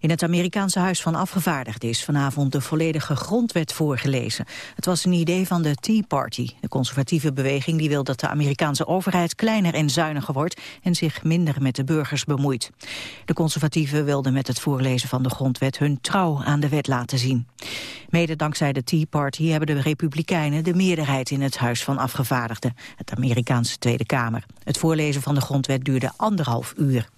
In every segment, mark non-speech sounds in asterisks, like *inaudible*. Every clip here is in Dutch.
In het Amerikaanse Huis van Afgevaardigden is vanavond de volledige grondwet voorgelezen. Het was een idee van de Tea Party, de conservatieve beweging die wil dat de Amerikaanse overheid kleiner en zuiniger wordt en zich minder met de burgers bemoeit. De conservatieven wilden met het voorlezen van de grondwet hun trouw aan de wet laten zien. Mede dankzij de Tea Party hebben de Republikeinen de meerderheid in het Huis van Afgevaardigden, het Amerikaanse Tweede Kamer. Het voorlezen van de grondwet duurde anderhalf uur.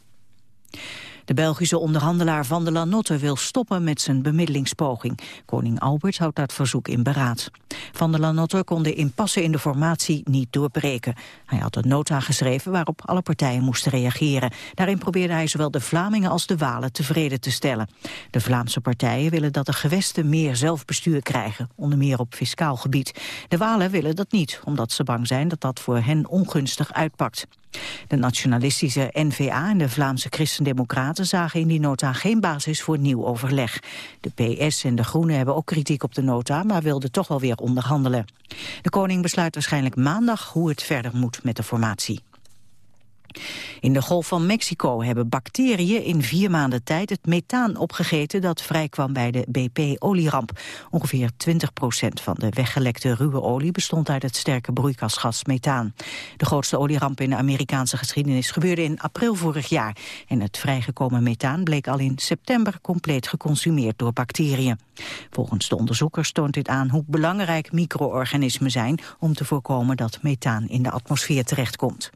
De Belgische onderhandelaar Van der Lanotte wil stoppen met zijn bemiddelingspoging. Koning Albert houdt dat verzoek in beraad. Van der Lanotte kon de impasse in de formatie niet doorbreken. Hij had een nota geschreven waarop alle partijen moesten reageren. Daarin probeerde hij zowel de Vlamingen als de Walen tevreden te stellen. De Vlaamse partijen willen dat de gewesten meer zelfbestuur krijgen, onder meer op fiscaal gebied. De Walen willen dat niet, omdat ze bang zijn dat dat voor hen ongunstig uitpakt. De nationalistische N-VA en de Vlaamse Christendemocraten zagen in die nota geen basis voor nieuw overleg. De PS en de Groenen hebben ook kritiek op de nota, maar wilden toch wel weer onderhandelen. De koning besluit waarschijnlijk maandag hoe het verder moet met de formatie. In de Golf van Mexico hebben bacteriën in vier maanden tijd het methaan opgegeten dat vrijkwam bij de BP-olieramp. Ongeveer 20 procent van de weggelekte ruwe olie bestond uit het sterke broeikasgas methaan. De grootste olieramp in de Amerikaanse geschiedenis gebeurde in april vorig jaar. En het vrijgekomen methaan bleek al in september compleet geconsumeerd door bacteriën. Volgens de onderzoekers toont dit aan hoe belangrijk micro-organismen zijn om te voorkomen dat methaan in de atmosfeer terechtkomt.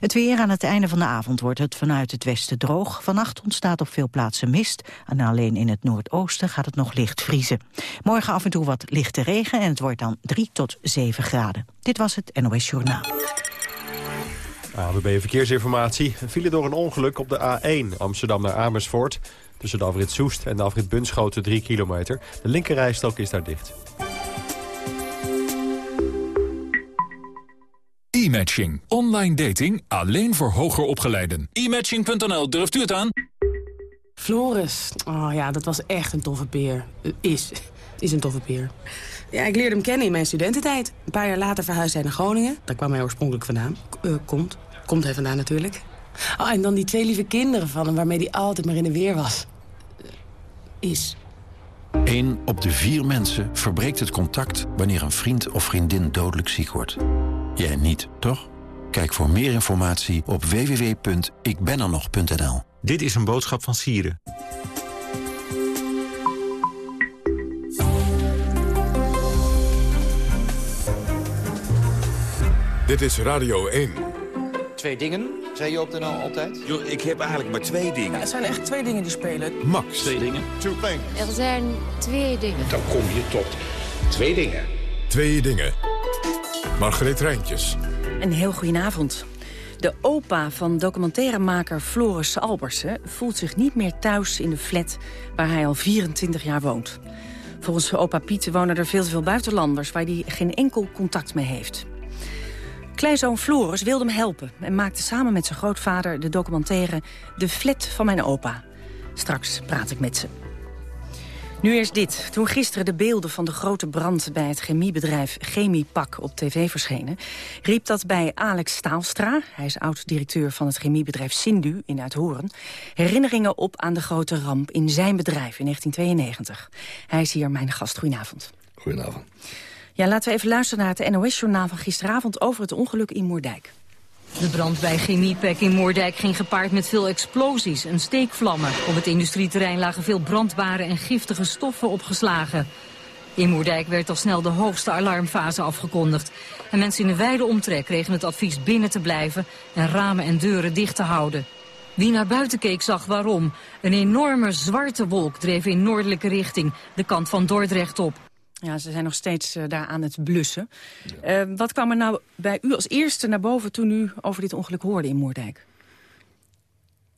Het weer aan het einde van de avond wordt het vanuit het westen droog. Vannacht ontstaat op veel plaatsen mist. En alleen in het noordoosten gaat het nog licht vriezen. Morgen af en toe wat lichte regen en het wordt dan 3 tot 7 graden. Dit was het NOS Journaal. AWB Verkeersinformatie. File door een ongeluk op de A1 Amsterdam naar Amersfoort. Tussen de afrit Soest en de afrit Bunschoten 3 kilometer. De linkerrijstok is daar dicht. E-matching. Online dating alleen voor hoger opgeleiden. E-matching.nl, durft u het aan? Floris. Oh ja, dat was echt een toffe peer. Uh, is. is een toffe peer. Ja, ik leerde hem kennen in mijn studententijd. Een paar jaar later verhuisde hij naar Groningen. Daar kwam hij oorspronkelijk vandaan. Uh, komt. Komt hij vandaan natuurlijk. Oh, en dan die twee lieve kinderen van hem waarmee hij altijd maar in de weer was. Uh, is. Eén op de vier mensen verbreekt het contact wanneer een vriend of vriendin dodelijk ziek wordt. Jij niet, toch? Kijk voor meer informatie op www.ikbenernog.nl. Dit is een boodschap van Sieren. Dit is Radio 1. Twee dingen, zei je op de NL altijd? Yo, ik heb eigenlijk maar twee dingen. Ja, het zijn echt twee dingen die spelen. Max. Twee dingen. Two things. Er zijn twee dingen. Dan kom je tot twee dingen. Twee dingen. Margreet Rijntjes. Een heel goedenavond. De opa van documentairemaker Floris Albersen voelt zich niet meer thuis in de flat waar hij al 24 jaar woont. Volgens opa Piet wonen er veel te veel buitenlanders waar hij geen enkel contact mee heeft. Kleinzoon Floris wilde hem helpen en maakte samen met zijn grootvader de documentaire De Flat van mijn opa. Straks praat ik met ze. Nu eerst dit. Toen gisteren de beelden van de grote brand bij het chemiebedrijf Chemiepak op tv verschenen, riep dat bij Alex Staalstra, hij is oud-directeur van het chemiebedrijf Sindu in Uithoren, herinneringen op aan de grote ramp in zijn bedrijf in 1992. Hij is hier mijn gast. Goedenavond. Goedenavond. Ja, laten we even luisteren naar het NOS-journaal van gisteravond over het ongeluk in Moerdijk. De brand bij Chemiepak in Moerdijk ging gepaard met veel explosies en steekvlammen. Op het industrieterrein lagen veel brandbare en giftige stoffen opgeslagen. In Moerdijk werd al snel de hoogste alarmfase afgekondigd. En mensen in de wijde omtrek kregen het advies binnen te blijven en ramen en deuren dicht te houden. Wie naar buiten keek zag waarom. Een enorme zwarte wolk dreef in noordelijke richting, de kant van Dordrecht op. Ja, ze zijn nog steeds uh, daar aan het blussen. Uh, wat kwam er nou bij u als eerste naar boven toen u over dit ongeluk hoorde in Moerdijk?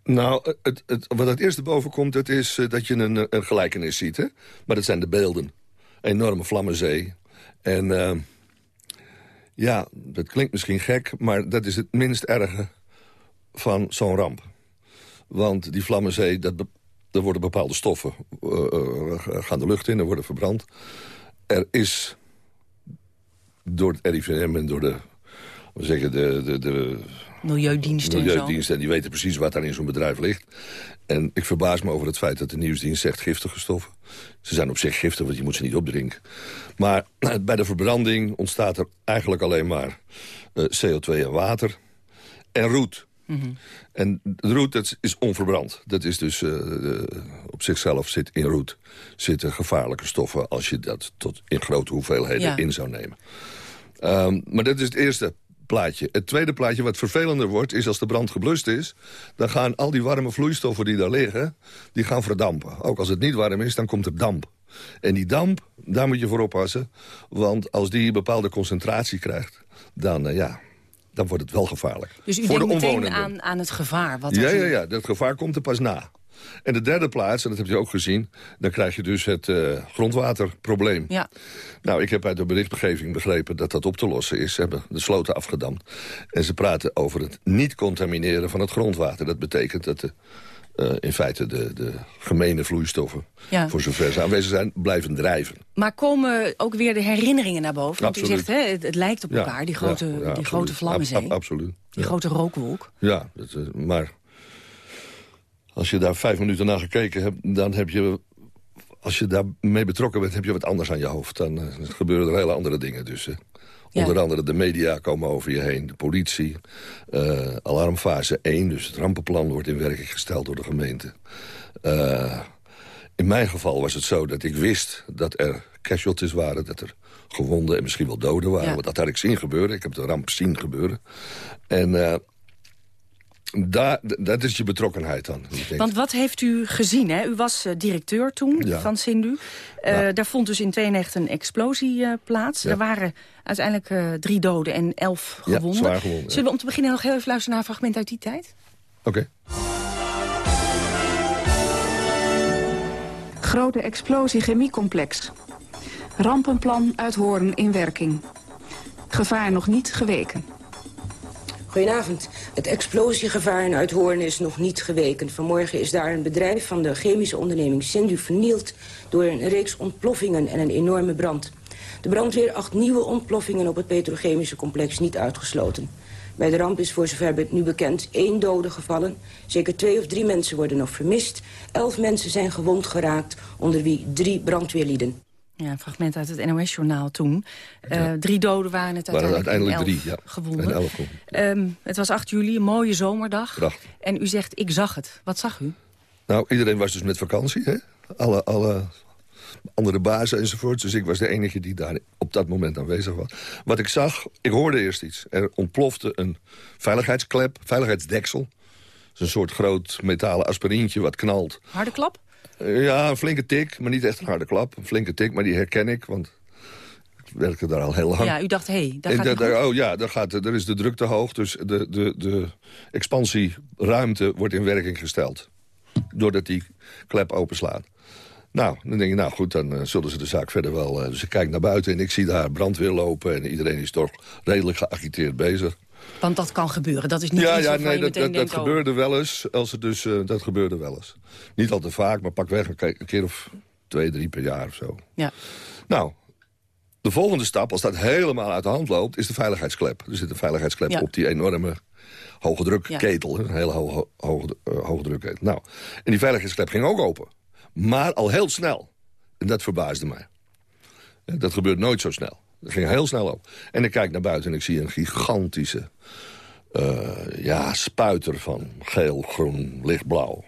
Nou, het, het, wat het eerste boven komt, dat is uh, dat je een, een, gelijkenis ziet. Hè? Maar dat zijn de beelden. Enorme vlammenzee. En ja, dat klinkt misschien gek, maar dat is het minst erge van zo'n ramp. Want die vlammenzee, dat er worden bepaalde stoffen, gaan de lucht in, er worden verbrand er is door het RIVM en door de, we zeggen, de, de, de Milieudiensten, Milieudiensten en die weten precies wat daar in zo'n bedrijf ligt. En ik verbaas me over het feit dat de nieuwsdienst zegt giftige stoffen. Ze zijn op zich giftig, want je moet ze niet opdrinken. Maar *clears throat* bij de verbranding ontstaat er eigenlijk alleen maar uh, CO2 en water en roet. Mm -hmm. En de roet dat is onverbrand. Dat is dus uh, de, op zichzelf zit in roet zitten gevaarlijke stoffen... als je dat tot in grote hoeveelheden ja. in zou nemen. Um, maar dat is het eerste plaatje. Het tweede plaatje, wat vervelender wordt, is als de brand geblust is... dan gaan al die warme vloeistoffen die daar liggen, die gaan verdampen. Ook als het niet warm is, dan komt er damp. En die damp, daar moet je voor oppassen. Want als die een bepaalde concentratie krijgt, dan, uh, ja, dan wordt het wel gevaarlijk. Dus u voor denkt de meteen aan, aan het gevaar? Wat ja, ja, ja, dat gevaar komt er pas na. En de derde plaats, en dat heb je ook gezien... dan krijg je dus het uh, grondwaterprobleem. Ja. Nou, ik heb uit de berichtgeving begrepen dat dat op te lossen is. Ze hebben de sloten afgedamd. En ze praten over het niet contamineren van het grondwater. Dat betekent dat de, uh, in feite de, de gemene vloeistoffen... Ja. voor zover ze aanwezig zijn, blijven drijven. Maar komen ook weer de herinneringen naar boven? Want absoluut. u zegt, hè, het, het lijkt op elkaar, die grote, ja, ja, die grote vlammenzee. Ab, ab, absoluut. Die grote rookwolk. Ja, dat, uh, maar als je daar vijf minuten naar gekeken hebt, dan heb je... Als je daarmee betrokken bent, heb je wat anders aan je hoofd. Dan uh, gebeuren er hele andere dingen. Dus, ja. Onder andere de media komen over je heen, de politie. Uh, alarmfase 1, dus het rampenplan wordt in werking gesteld door de gemeente. in mijn geval was het zo dat ik wist dat er casualties waren... dat er gewonden en misschien wel doden waren. Ja. Want dat had ik zien gebeuren. Ik heb de ramp zien gebeuren. En daar, dat is je betrokkenheid dan. Want wat heeft u gezien? Hè? U was uh, directeur toen ja. van Sindu. Uh, ja. Daar vond dus in 92 een explosie uh, plaats. Ja. Er waren uiteindelijk drie doden en elf gewonden. Zwaar gewonden Zullen we om te beginnen nog heel even luisteren naar een fragment uit die tijd? Oké. Okay. Grote explosie chemiecomplex. Rampenplan uit Hoorn in werking. Gevaar nog niet geweken. Goedenavond. Het explosiegevaar in Uithoorn is nog niet geweken. Vanmorgen is daar een bedrijf van de chemische onderneming Sindu vernield... door een reeks ontploffingen en een enorme brand. De brandweer acht nieuwe ontploffingen op het petrochemische complex niet uitgesloten. Bij de ramp is voor zover nu bekend één dode gevallen. Zeker twee of drie mensen worden nog vermist. Elf mensen zijn gewond geraakt, onder wie drie brandweerlieden. Ja, een fragment uit het NOS-journaal toen. Uh, drie doden waren het uiteindelijk, waren uiteindelijk drie, ja. gewonden. Elf um, het was 8 juli, een mooie zomerdag. Prachtig. En u zegt, ik zag het. Wat zag u? Nou, iedereen was dus met vakantie, hè? Alle, alle andere bazen enzovoort. Dus ik was de enige die daar op dat moment aanwezig was. Wat ik zag, ik hoorde eerst iets. Er ontplofte een veiligheidsklep, veiligheidsdeksel. Dat is een soort groot metalen aspirintje wat knalt. Harde klap? Ja, een flinke tik, maar niet echt een harde klap. Een flinke tik, maar die herken ik, want ik werkte daar al heel lang. Ja, u dacht, hé, hey, daar gaat da, da, Oh ja, daar, gaat, er is de druk te hoog, dus de, de, de expansieruimte wordt in werking gesteld. Doordat die klep openslaat. Nou, dan denk ik, nou goed, dan uh, zullen ze de zaak verder wel... Uh, dus ik kijk naar buiten en ik zie daar brandweer lopen... en iedereen is toch redelijk geagiteerd bezig. Want dat kan gebeuren, dat is niet ja, iets ja, nee, dat, dat, dat oh. gebeurde wel eens. Als het dus, uh, dat gebeurde wel eens. Niet al te vaak, maar pak weg een, keer of twee, drie per jaar of zo. Ja. Nou, de volgende stap, als dat helemaal uit de hand loopt... is de veiligheidsklep. Er zit een veiligheidsklep ja. op die enorme hoge drukketel. Ja. Een hele hoge, hoge, uh, hoge drukketel. Nou, en die veiligheidsklep ging ook open. Maar al heel snel. En dat verbaasde mij. Dat gebeurt nooit zo snel. Dat ging heel snel op. En ik kijk naar buiten en ik zie een gigantische ja, spuiter van geel, groen, lichtblauw.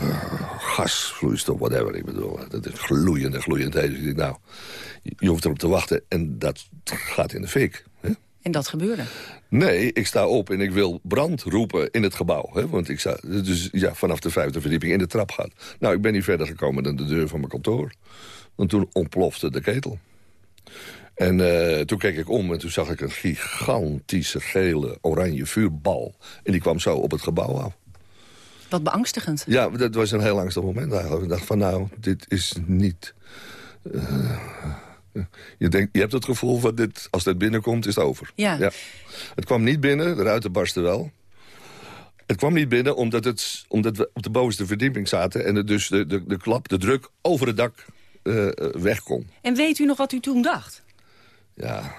Uh, gasvloeistof, whatever. Ik bedoel, dat is gloeiend en gloeiend heet. Dus ik denk, nou, je hoeft erop te wachten en dat gaat in de fik. Hè? En dat gebeurde? Nee, ik sta op en ik wil brand roepen in het gebouw. Hè? Want ik sta dus, ja, vanaf de vijfde verdieping in de trap gaat. Nou, ik ben niet verder gekomen dan de deur van mijn kantoor. Want toen ontplofte de ketel. En uh, toen keek ik om en toen zag ik een gigantische gele oranje vuurbal. En die kwam zo op het gebouw af. Wat beangstigend. Ja, dat was een heel angstig moment eigenlijk. Ik dacht van nou, dit is niet... Uh, je, denkt, je hebt het gevoel van dit, als dit binnenkomt, is het over. Ja. ja. Het kwam niet binnen, de ruiten barsten wel. Het kwam niet binnen omdat, het, omdat we op de bovenste verdieping zaten... en het dus de, de, de klap, de druk over het dak uh, weg kon. En weet u nog wat u toen dacht? Ja,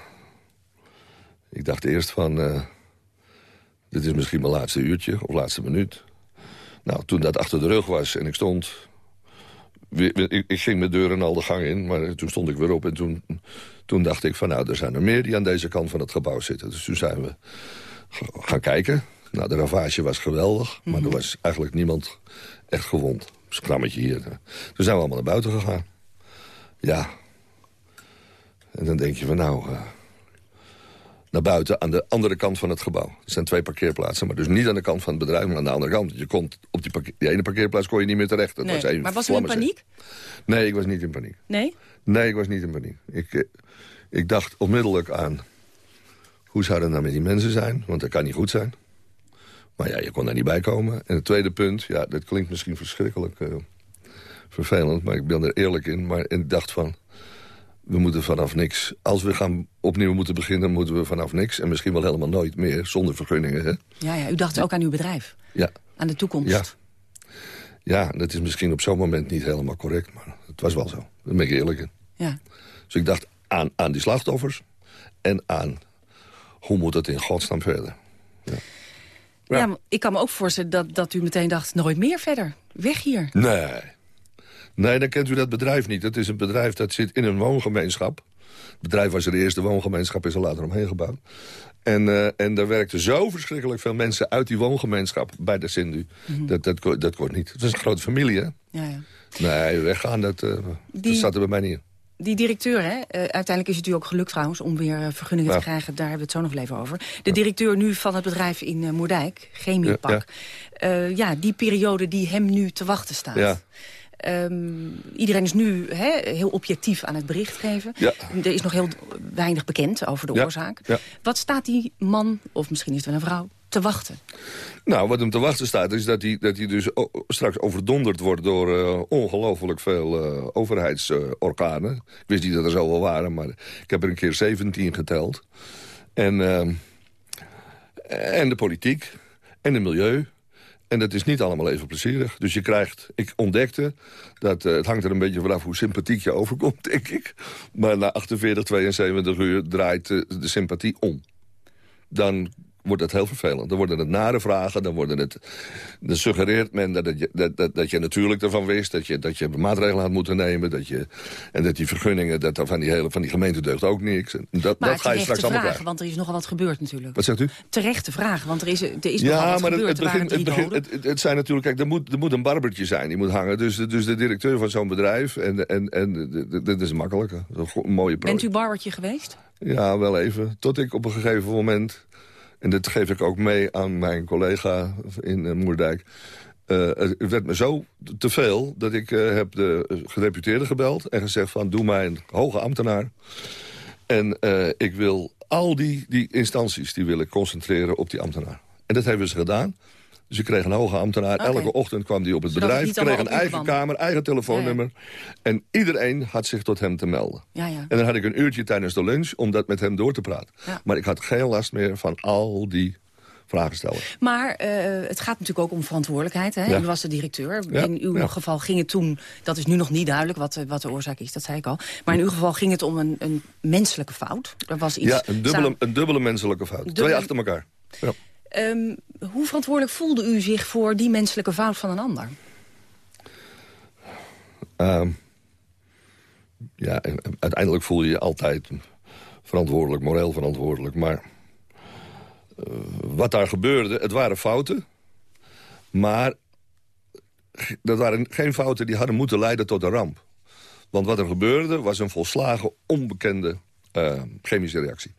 ik dacht eerst van... Uh, dit is misschien mijn laatste uurtje of laatste minuut. Nou, toen dat achter de rug was en ik stond... Ik, ik ging mijn deuren al de gang in, maar toen stond ik weer op. En toen, toen dacht ik van, nou, er zijn er meer die aan deze kant van het gebouw zitten. Dus toen zijn we gaan kijken. Nou, de ravage was geweldig, maar er mhm. was eigenlijk niemand echt gewond. Schrammetje hier. Toen zijn we allemaal naar buiten gegaan. Ja. En dan denk je van, nou... Uh, naar buiten aan de andere kant van het gebouw. Er zijn twee parkeerplaatsen, maar dus niet aan de kant van het bedrijf... maar aan de andere kant. Je kon op die, die ene parkeerplaats kon je niet meer terecht. Dat nee. was maar was u in paniek? Nee, ik was niet in paniek. Nee? Nee, ik was niet in paniek. Ik, eh, ik dacht onmiddellijk aan... hoe zou het nou met die mensen zijn? Want dat kan niet goed zijn. Maar ja, je kon daar niet bij komen. En het tweede punt, ja, dat klinkt misschien verschrikkelijk uh, vervelend... maar ik ben er eerlijk in. Maar ik dacht van, we moeten vanaf niks... als we gaan opnieuw moeten beginnen, moeten we vanaf niks... en misschien wel helemaal nooit meer, zonder vergunningen. Hè? Ja, ja, u dacht ook aan uw bedrijf? Ja. Aan de toekomst? Ja. Ja, dat is misschien op zo'n moment niet helemaal correct... maar het was wel zo. Daar ben ik eerlijk in. Ja. Dus ik dacht aan, aan die slachtoffers... en aan hoe moet het in godsnaam verder. Ja. Ja. ik kan me ook voorstellen dat, dat u meteen dacht... nooit meer verder, weg hier. Nee. Nee, dan kent u dat bedrijf niet. Het is een bedrijf dat zit in een woongemeenschap. Het bedrijf was er de eerste woongemeenschap, is er later omheen gebouwd. En, uh, en daar werkten zo verschrikkelijk veel mensen uit die woongemeenschap bij de Sindu. Mhm. dat, dat, dat kon niet. Het was een grote familie, hè? Ja, ja. Nee, weggaan, dat, uh, dat zat er bij mij niet in die directeur, hè, uh, uiteindelijk is het u ook gelukt trouwens... om weer vergunningen te krijgen, daar hebben we het zo nog even over. De directeur nu van het bedrijf in Moerdijk, Chemiepak... Ja, ja. ja, die periode die hem nu te wachten staat... Um, iedereen is nu he, heel objectief aan het bericht geven. Ja. Er is nog heel weinig bekend over de oorzaak. Wat staat die man, of misschien is het wel een vrouw, te wachten? Nou, wat hem te wachten staat is dat hij, dat hij dus straks overdonderd wordt... door uh, ongelooflijk veel uh, overheidsorganen. ik wist niet dat er zoveel waren, maar ik heb er een keer 17 geteld. En, uh, en de politiek en de milieu en dat is niet allemaal even plezierig. Dus je krijgt, ik ontdekte, dat uh, het hangt er een beetje vanaf hoe sympathiek je overkomt, *laughs* denk ik. Maar na 48, 72 uur draait uh, de sympathie om. Dan wordt het heel vervelend. Dan worden het nare vragen, dan, worden het, dan suggereert men dat, je, dat, dat, dat je natuurlijk ervan wist... Dat je, dat je maatregelen had moeten nemen, dat je, en dat die vergunningen... Dat van, die hele, van die gemeente deugt ook niks. Dat, maar dat ga je straks allemaal krijgen. want er is nogal wat gebeurd natuurlijk. Wat zegt u? Terechte vraag, want er is, er is ja, nogal wat maar gebeurd. Het, begin, het, begin, het, het, zijn natuurlijk, kijk, er moet, er moet een barbertje zijn, die moet hangen. Dus, dus de directeur van zo'n bedrijf, en, en, en dit is makkelijk. Een mooie Bent u barbertje geweest? Ja, wel even. Tot ik op een gegeven moment en dat geef ik ook mee aan mijn collega in uh, Moerdijk... Uh, het werd me zo te veel dat ik uh, heb de gedeputeerde gebeld... en gezegd van doe mij een hoge ambtenaar. En ik wil al die, die instanties die willen concentreren op die ambtenaar. En dat hebben ze gedaan. Dus ik kreeg een hoge ambtenaar. Elke ochtend kwam hij op het bedrijf. kreeg een eigen kamer, eigen telefoonnummer. En iedereen had zich tot hem te melden. Ja, ja. En dan had ik een uurtje tijdens de lunch om dat met hem door te praten. Maar ik had geen last meer van al die vragen stellen. Maar uh, het gaat natuurlijk ook om verantwoordelijkheid. Hè? U was de directeur. In uw geval ging het toen, dat is nu nog niet duidelijk wat, wat de oorzaak is, dat zei ik al. Maar in uw geval ging het om een, een menselijke fout. Er was iets ja, een dubbele, een dubbele menselijke fout. Twee achter elkaar. Ja. Um, hoe verantwoordelijk voelde u zich voor die menselijke fout van een ander? Um, ja, uiteindelijk voel je je altijd verantwoordelijk, moreel verantwoordelijk. Maar uh, wat daar gebeurde, het waren fouten. Maar dat waren geen fouten die hadden moeten leiden tot een ramp. Want wat er gebeurde was een volslagen onbekende uh, chemische reactie.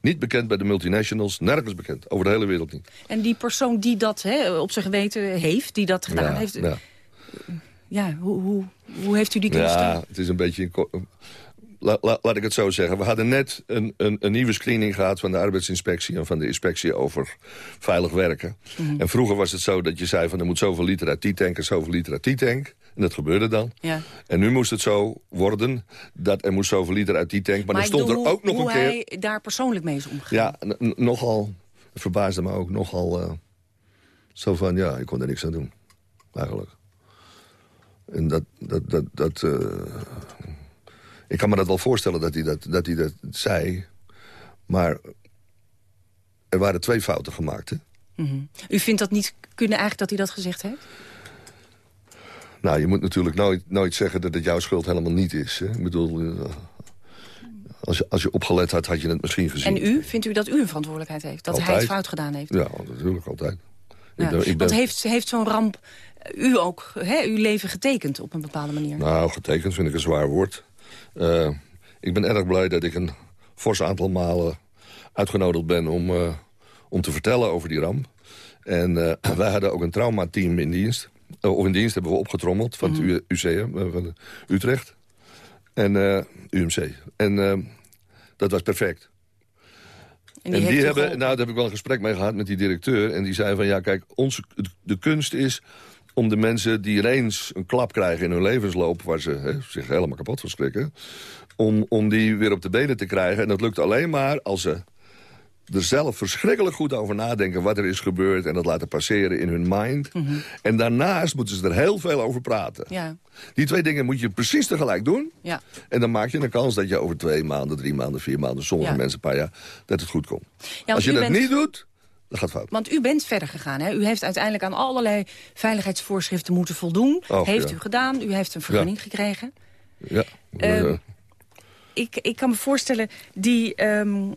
Niet bekend bij de multinationals, nergens bekend. Over de hele wereld niet. En die persoon die dat hè, op zijn geweten heeft, die dat gedaan heeft... Ja, ja hoe, hoe, hoe, heeft u die kunnen Ja, het is een beetje... La, la, laat ik het zo zeggen. We hadden net een, een, een, nieuwe screening gehad van de arbeidsinspectie... en van de inspectie over veilig werken. Mhm. En vroeger was het zo dat je zei van er moet zoveel liter uit die tank... en zoveel liter uit die tank. En dat gebeurde dan. Ja. En nu moest het zo worden dat er moest zoveel liter uit die tank. Maar, maar dan stond er ook nog een keer... hoe hij daar persoonlijk mee is omgegaan. Ja, nogal... Het verbaasde me ook nogal... Uh, zo van, ja, ik kon er niks aan doen. Eigenlijk. En dat... dat, dat, dat uh, ik kan me dat wel voorstellen dat hij dat, dat, hij dat zei. Maar er waren twee fouten gemaakt, hè? Mm U vindt dat niet kunnen eigenlijk dat hij dat gezegd heeft? Nou, je moet natuurlijk nooit, nooit zeggen dat het jouw schuld helemaal niet is. Hè? Ik bedoel, uh, als je, als je opgelet had, had je het misschien gezien. En u, vindt u dat u een verantwoordelijkheid heeft? Dat hij het fout gedaan heeft? Ja, natuurlijk, altijd. Ja. Ik ben, ik ben... Want heeft, heeft zo'n ramp u ook, hè, uw leven getekend op een bepaalde manier? Nou, getekend vind ik een zwaar woord. Uh, ik ben erg blij dat ik een fors aantal malen uitgenodigd ben om, uh, om te vertellen over die ramp. En uh, *clears throat* wij hadden ook een traumateam in dienst. Of in dienst hebben we opgetrommeld van het mm. UCM, van Utrecht. En UMC. En dat was perfect. En die, en die hebben, nou, daar heb ik wel een gesprek mee gehad met die directeur. En die zei van, ja, kijk, onze, de kunst is om de mensen die ineens een klap krijgen in hun levensloop... waar ze hè, zich helemaal kapot van schrikken... Om, om die weer op de benen te krijgen. En dat lukt alleen maar als ze er zelf verschrikkelijk goed over nadenken... wat er is gebeurd en dat laten passeren in hun mind. Mhm. En daarnaast moeten ze er heel veel over praten. Ja. Die twee dingen moet je precies tegelijk doen. Ja. En dan maak je een kans dat je over twee maanden, drie maanden, vier maanden... sommige mensen een paar jaar, dat het goed komt. Als je dat niet doet, dat gaat fout. Want u bent verder gegaan. Hè? U heeft uiteindelijk aan allerlei veiligheidsvoorschriften moeten voldoen. heeft u gedaan. U heeft een vergunning gekregen. Ja. Uh, ik, ik kan me voorstellen, die, um,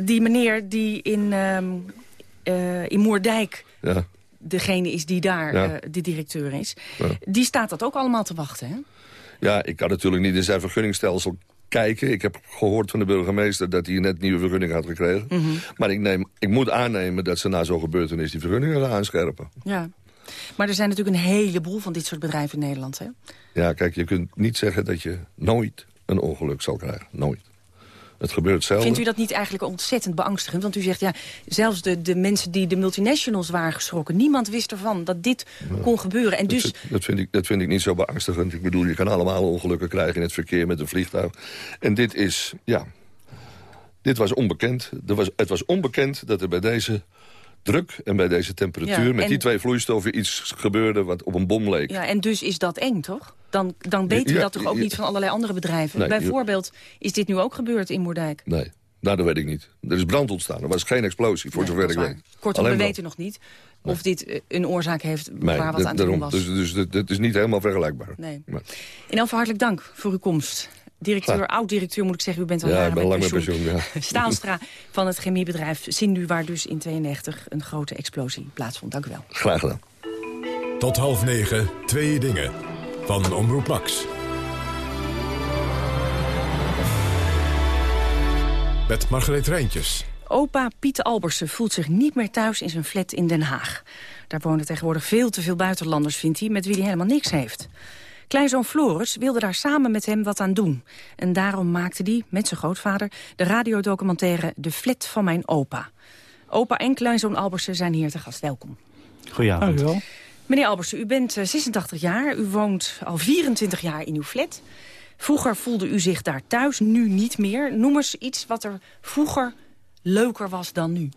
die meneer die in, um, uh, in Moerdijk... Ja. degene is die daar ja. uh, de directeur is... die staat dat ook allemaal te wachten, hè? Ja, ik kan natuurlijk niet in zijn vergunningstelsel kijken. Ik heb gehoord van de burgemeester dat hij net nieuwe vergunning had gekregen. Mm -hmm. Maar ik, neem, ik moet aannemen dat ze na zo'n gebeurtenis die vergunningen gaan aanscherpen. Ja. Maar er zijn natuurlijk een heleboel van dit soort bedrijven in Nederland, hè? Ja, kijk, je kunt niet zeggen dat je nooit een ongeluk zal krijgen. Nooit. Het gebeurt zelf. Vindt u dat niet eigenlijk ontzettend beangstigend? Want u zegt, ja, zelfs de, de mensen die de multinationals waren geschrokken... niemand wist ervan dat dit kon gebeuren. En dus... dat, dat, vind ik, dat vind ik niet zo beangstigend. Ik bedoel, je kan allemaal ongelukken krijgen in het verkeer met een vliegtuig. En dit is, ja... Dit was onbekend. Er was, het was onbekend dat er bij deze druk en bij deze temperatuur... met die twee vloeistoffen iets gebeurde wat op een bom leek. Ja, en dus is dat eng, toch? Dan, dan weet u dat toch ook niet van allerlei andere bedrijven? Bijvoorbeeld, is dit nu ook gebeurd in Moerdijk? Nee. Nou, dat weet ik niet. Er is brand ontstaan. Er was geen explosie, voor zover ik weet. Kortom, we weten nog niet of dit eh, een oorzaak heeft waar wat aan te doen was. Dus, dus het is niet helemaal vergelijkbaar. Nee. In elk hartelijk dank voor uw komst directeur, oud-directeur moet ik zeggen. U bent al ja, jaren ik ben lang pensioen. met pensioen. Ja. *laughs* Staalstra van het chemiebedrijf Sindu... waar dus in 92 een grote explosie plaatsvond. Dank u wel. Graag gedaan. Tot half negen, twee dingen. Van Omroep Max. Met Margreet Rijntjes. Opa Piet Albersen voelt zich niet meer thuis in zijn flat in Den Haag. Daar wonen tegenwoordig veel te veel buitenlanders, vindt hij... met wie hij helemaal niks heeft. Kleinzoon Floris wilde daar samen met hem wat aan doen. En daarom maakte hij, met zijn grootvader, de radiodocumentaire De Flat van mijn opa. Opa en kleinzoon Albersen zijn hier te gast. Welkom. Goedenavond. Dank Meneer Albersen, u bent 86 eh, jaar. U woont al 24 jaar in uw flat. Vroeger voelde u zich daar thuis, nu niet meer. Noem eens iets wat er vroeger leuker was dan nu.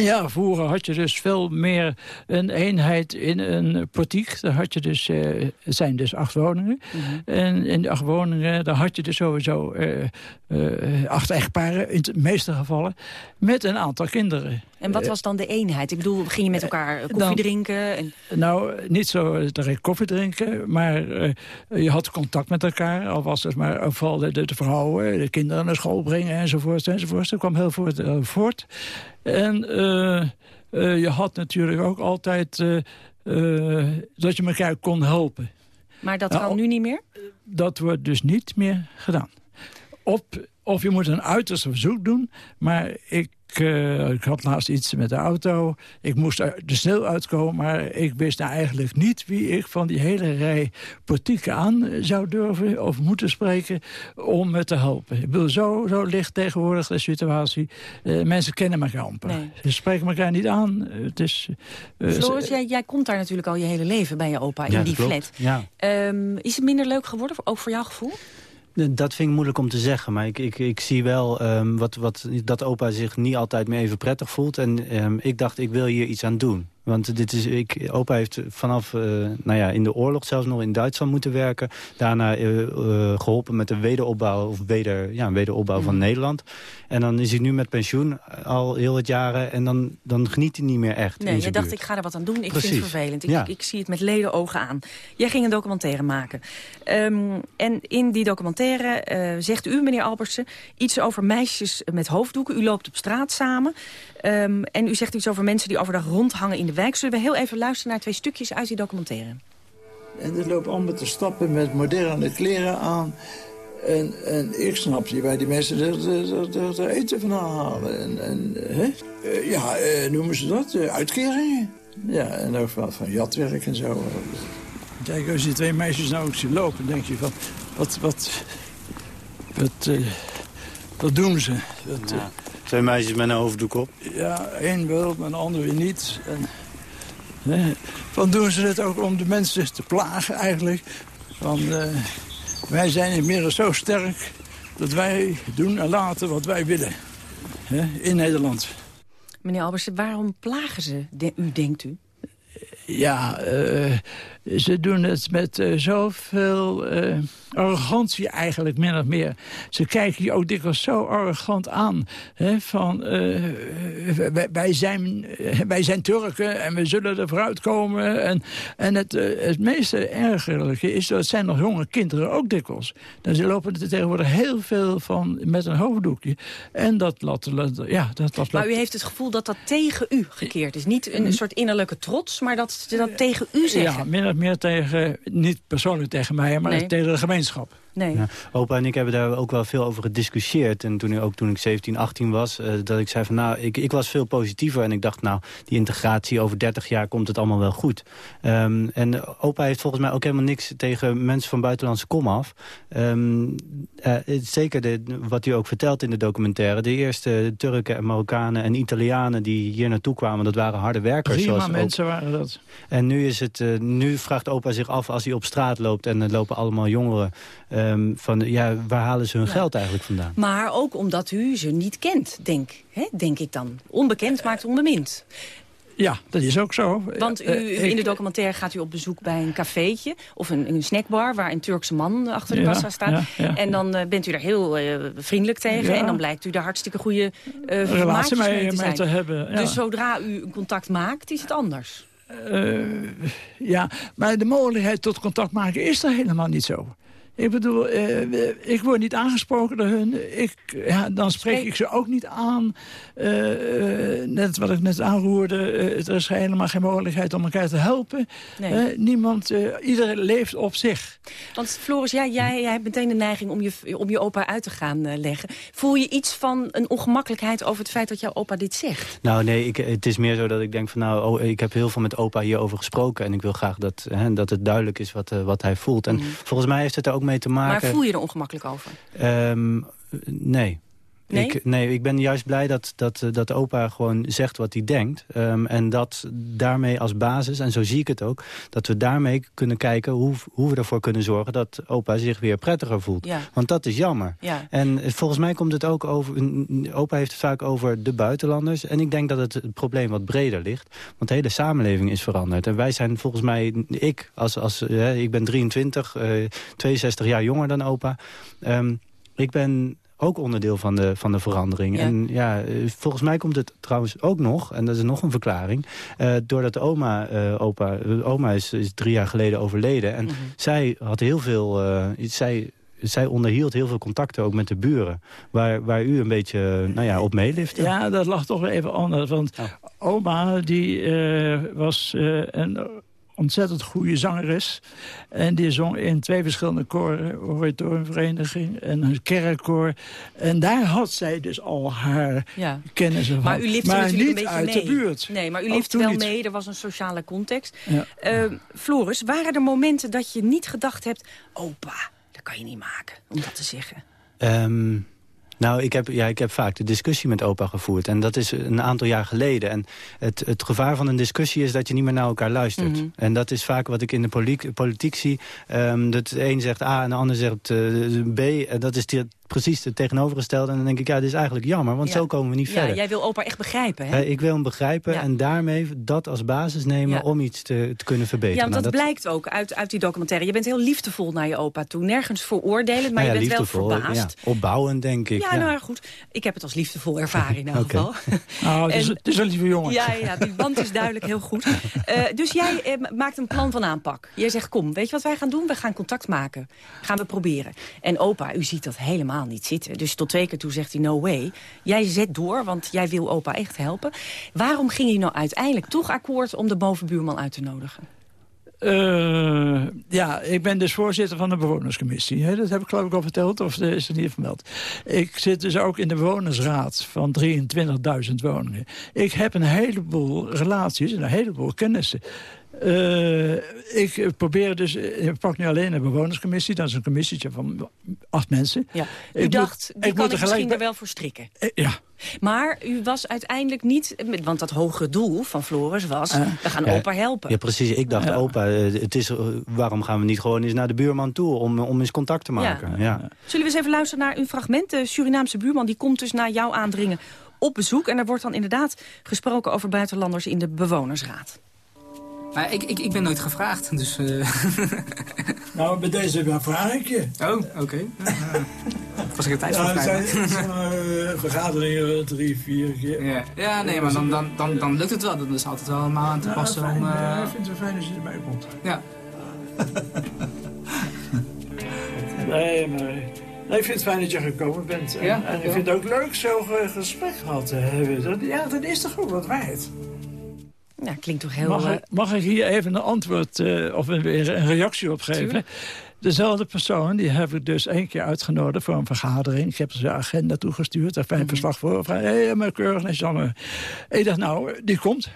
Ja, vroeger had je dus veel meer een eenheid in een portiek. Daar had je dus, uh, zijn dus acht woningen. Mhm. En in de acht woningen, daar had je dus sowieso uh, uh, acht echtparen, in de meeste gevallen, met een aantal kinderen. En wat was dan de eenheid? Ik bedoel, ging je met elkaar koffie dan, drinken? En... Nou, niet zo direct koffie drinken, maar je had contact met elkaar. Al was het maar vooral de, de, vrouwen, de kinderen naar school brengen enzovoort. enzovoort. Dat kwam heel voort. voort. En uh, je had natuurlijk ook altijd dat je elkaar kon helpen. Maar dat kan nu niet meer? Dat wordt dus niet meer gedaan. Op, of je moet een uiterste verzoek doen, maar ik uh, ik had laatst iets met de auto. Ik moest er de sneeuw uitkomen, maar ik wist nou eigenlijk niet... wie ik van die hele rij portieken aan zou durven of moeten spreken... om me te helpen. Ik bedoel, zo, zo ligt tegenwoordig de situatie. Uh, mensen kennen elkaar amper. Nee. Ze spreken elkaar niet aan. Het is, uh, Floris, jij, jij, komt daar natuurlijk al je hele leven bij je opa, in die flat. Ja. Um, is het minder leuk geworden, ook voor jouw gevoel? Dat vind ik moeilijk om te zeggen, maar ik, ik, ik zie wel um, wat, wat, dat opa zich niet altijd meer even prettig voelt. En um, ik dacht, ik wil hier iets aan doen. Want dit is, ik, opa heeft vanaf, uh, nou ja, in de oorlog zelfs nog in Duitsland moeten werken. Daarna uh, uh, geholpen met de wederopbouw, of weder, ja, wederopbouw van mhm. Nederland. En dan is hij nu met pensioen al heel wat jaren. En dan, dan geniet hij niet meer echt. Nee, je dacht, ik ga er wat aan doen. Ik vind het vervelend. Ik, ja. ik, zie het met ledenogen aan. Jij ging een documentaire maken. Um, en in die documentaire zegt u, meneer Albertsen, iets over meisjes met hoofddoeken. U loopt op straat samen. Um, en u zegt iets over mensen die overdag rondhangen in de wijk. Zullen we heel even luisteren naar twee stukjes uit die documentaire? En er lopen allemaal te stappen met moderne kleren aan. En, en ik snap niet waar die mensen er, eten van halen. En, en, hè? Uh, ja, uh, noemen ze dat? Uitkeringen. Ja, en ook van, van jatwerk en zo. Kijk, als je twee meisjes nou ook ziet lopen, denk je van... Wat, wat, wat, wat doen ze? Wat, ja. Twee meisjes met een hoofddoek op? Ja, één wel, maar de andere weer niet. En, van doen ze het ook om de mensen te plagen eigenlijk. Want uh, wij zijn inmiddels zo sterk dat wij doen en laten wat wij willen. Hè, in Nederland. Meneer Albersen, waarom plagen ze u, denkt u? Ja, uh, ze doen het met uh, zoveel uh, arrogantie eigenlijk, min of meer. Ze kijken je ook dikwijls zo arrogant aan. Hè, van, uh, wij, wij, zijn, wij zijn Turken en we zullen er vooruit komen. En, en het, het meeste ergerlijke is dat het zijn nog jonge kinderen ook dikwijls. Dan ze lopen er tegenwoordig heel veel van met een hoofddoekje. En dat laat... Ja, dat, dat maar u heeft het gevoel dat dat tegen u gekeerd is. Niet een soort innerlijke trots, maar dat ze dat tegen u zeggen. Ja, meer tegen, niet persoonlijk tegen mij, maar tegen de gemeenschap. Nee. Ja, opa en ik hebben daar ook wel veel over gediscussieerd. En toen, ook toen ik 17, 18 was, uh, dat ik zei van nou, ik, ik was veel positiever. En ik dacht nou, die integratie over 30 jaar komt het allemaal wel goed. Um, en opa heeft volgens mij ook helemaal niks tegen mensen van buitenlandse kom af. Um, uh, zeker de, wat u ook vertelt in de documentaire. De eerste Turken en Marokkanen en Italianen die hier naartoe kwamen, dat waren harde werkers. Prima zoals mensen waren dat. En nu, is het, uh, nu vraagt opa zich af als hij op straat loopt en er lopen allemaal jongeren Um, van, ja, waar halen ze hun geld eigenlijk vandaan? Maar ook omdat u ze niet kent, denk, hè, denk ik dan. Onbekend maakt onbemind. Ja, dat is ook zo. Want u, uh, in de documentaire gaat u op bezoek bij een cafeetje... of een, een snackbar waar een Turkse man achter de ja, kassa staat. Ja, en dan uh, bent u daar heel uh, vriendelijk tegen... en dan blijkt u daar hartstikke goede relatie mee, te, mee te hebben. Dus zodra u een contact maakt, is het anders. ja, maar de mogelijkheid tot contact maken is er helemaal niet zo. Ik bedoel, uh, ik word niet aangesproken door hun. Ik, ja, dan spreek ik ze ook niet aan. Uh, net wat ik net aanroerde, er is helemaal geen mogelijkheid om elkaar te helpen. Nee. niemand, iedereen leeft op zich. Want Floris, ja, jij, jij hebt meteen de neiging om je, om je opa uit te gaan leggen. Voel je iets van een ongemakkelijkheid over het feit dat jouw opa dit zegt? Nou nee, ik, het is meer zo dat ik denk van nou, oh, ik heb heel veel met opa hierover gesproken. En ik wil graag dat, hè, dat het duidelijk is wat, wat hij voelt. En mhm. volgens mij heeft het er ook mee te maken. Maar voel je er ongemakkelijk over? Um, nee. Nee? Ik, nee, ik ben juist blij dat, dat, eh, dat opa gewoon zegt wat hij denkt. Um, en dat daarmee als basis, en zo zie ik het ook... dat we daarmee kunnen kijken hoe, hoe we ervoor kunnen zorgen... dat opa zich weer prettiger voelt. Ja. Want dat is jammer. Ja. En volgens mij komt het ook over... Opa heeft het vaak over de buitenlanders. En ik denk dat het, het probleem wat breder ligt. Want de hele samenleving is veranderd. En wij zijn volgens mij, ik, als, als, uh, ik ben 23, uh, 62 jaar jonger dan opa... Um, ik ben ook onderdeel van de, van de verandering. En ja, eh, volgens mij komt het trouwens ook nog, en dat is nog een verklaring... Uh, doordat de oma, uh, opa, oma is, is drie jaar geleden overleden... en mhm. zij had heel veel... Uh, zij, zij onderhield heel veel contacten ook met de buren. Waar, waar u een beetje nou ja, op meelifte. Ja, dat lag toch even anders. Want oh. oma die was een ontzettend goede zangeres. En die zong in twee verschillende koren, oratorenvereniging en een kerkkoor. En daar had zij dus al haar ja. kennissen van. Maar u liefde natuurlijk niet een beetje uit mee. de buurt. Nee, maar u liefde wel mee, er was een sociale context. Ja. Uh, Floris, waren er momenten dat je niet gedacht hebt... opa, dat kan je niet maken, om dat te zeggen? Um, nou, ik heb, ja, ik heb vaak de discussie met opa gevoerd. En dat is een aantal jaar geleden. En het, het gevaar van een discussie is dat je niet meer naar elkaar luistert. Mm -hmm. En dat is vaak wat ik in de politiek, politiek zie. Um, dat de een zegt A en de ander zegt uh, B. En dat is precies het tegenovergestelde. En dan denk ik, ja, dit is eigenlijk jammer, want Ja. zo komen we niet Ja, verder. jij wil opa echt begrijpen, hè? Ik wil hem begrijpen Ja. en daarmee dat als basis nemen Ja. om iets te, te kunnen verbeteren. Ja, want dat, Nou, blijkt ook uit, uit die documentaire. Je bent heel liefdevol naar je opa toe. Nergens veroordelend, maar nou ja, je bent wel verbaasd. Ja, opbouwend, denk ik. Ja, nou ja, goed. Ik heb het als liefdevol ervaren in elk *laughs* geval. *laughs* Het is, En- het is een lieve jongen. Ja, ja, die band is duidelijk heel goed. *laughs* Eh, dus jij eh, maakt een plan van aanpak. Jij zegt, kom, weet je wat wij gaan doen? We gaan contact maken. Gaan we proberen. En opa, u ziet dat helemaal niet zitten. Dus tot twee keer toe zegt hij, no way. Jij zet door, want jij wil opa echt helpen. Waarom ging je nou uiteindelijk toch akkoord om de bovenbuurman uit te nodigen? Eh, ja, ik ben dus voorzitter van de bewonerscommissie. Hè? Dat heb ik geloof ik al verteld, of is het niet vermeld. Ik zit dus ook in de bewonersraad van 23.000 woningen. Ik heb een heleboel relaties en een heleboel kennissen. Eh, ik probeer dus, eh, ik pak nu alleen een bewonerscommissie. Dat is een commissietje van acht mensen. Ja. U Ik moet- dacht, die ik kan moet ik gelijk misschien er wel voor strikken. Eh, Ja, Maar u was uiteindelijk niet... Want dat hogere doel van Floris was... Eh, we gaan Ja, opa helpen. Ja, precies. Ik dacht, opa, eh, het is, eh, waarom gaan we niet gewoon eens naar de buurman toe... om, om eens contact te maken? Ja. Zullen we eens even luisteren naar een fragment? De Surinaamse buurman die komt dus naar jouw aandringen op bezoek. En er wordt dan inderdaad gesproken over buitenlanders in de bewonersraad. Maar ik, ik, ik ben nooit gevraagd, dus... eh, *laughs* nou bij deze vraag ik je. Oh, oké. *laughs* Was ik er tijd voor Ja, vrij? zijn, eh, vergaderingen drie, vier keer. Ja, ja nee, maar dan, dan, dan, dan lukt het wel. Dat is altijd wel allemaal aan te Ja, passen fijn. om... eh, Ja, ik vind het wel fijn als je erbij komt. Ja. *laughs* Nee, maar... Nee, ik vind het fijn dat je gekomen bent. En, Ja, en ik ja. vind het ook leuk zo'n ge- gesprek gehad te hebben. Dat, ja, dat is toch ook wat waard. Ja, klinkt toch heel... Mag, eh, ik, mag ik hier even een antwoord eh, of een, weer een reactie op geven? Tuurlijk. Dezelfde persoon die heb ik dus één keer uitgenodigd voor een vergadering. Ik heb ze de agenda toegestuurd, daar fijn Mhm. verslag voor. Hé, hey, maar keurig netjes allemaal. Ik dacht, nou, die komt.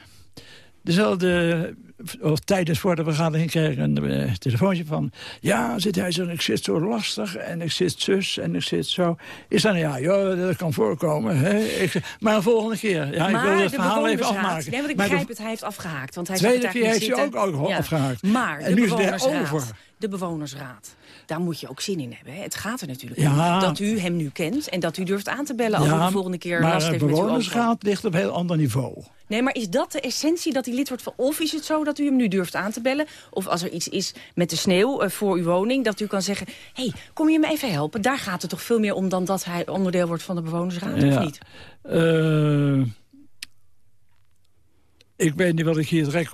Dezelfde, of tijdens voor de vergadering kreeg ik een eh, telefoontje van... Ja, zit hij zo, ik zit zo lastig en ik zit zus en ik zit zo. Is dan, ja, joh, dat kan voorkomen. Hè? Ik, maar een volgende keer. Ja, ik wil het de verhaal even afmaken. Nee, want ik Maar de- begrijp het, hij heeft afgehaakt. Want hij Tweede keer heeft hij ook, ook afgehaakt. Maar En de nu is bewonersraad, over. de bewonersraad, daar moet je ook zin in hebben. Hè? Het gaat er natuurlijk Ja. om dat u hem nu kent... en dat u durft aan te bellen als u de volgende keer maar last heeft met uw opa. bewonersraad ligt op een heel ander niveau. Nee, maar is dat de essentie dat hij lid wordt van... of is het zo dat u hem nu durft aan te bellen? Of als er iets is met de sneeuw eh, voor uw woning... dat u kan zeggen, hé, hey, kom je me even helpen? Daar gaat het toch veel meer om dan dat hij onderdeel wordt van de bewonersraad, of niet? Eh, ik weet niet wat ik hier direct...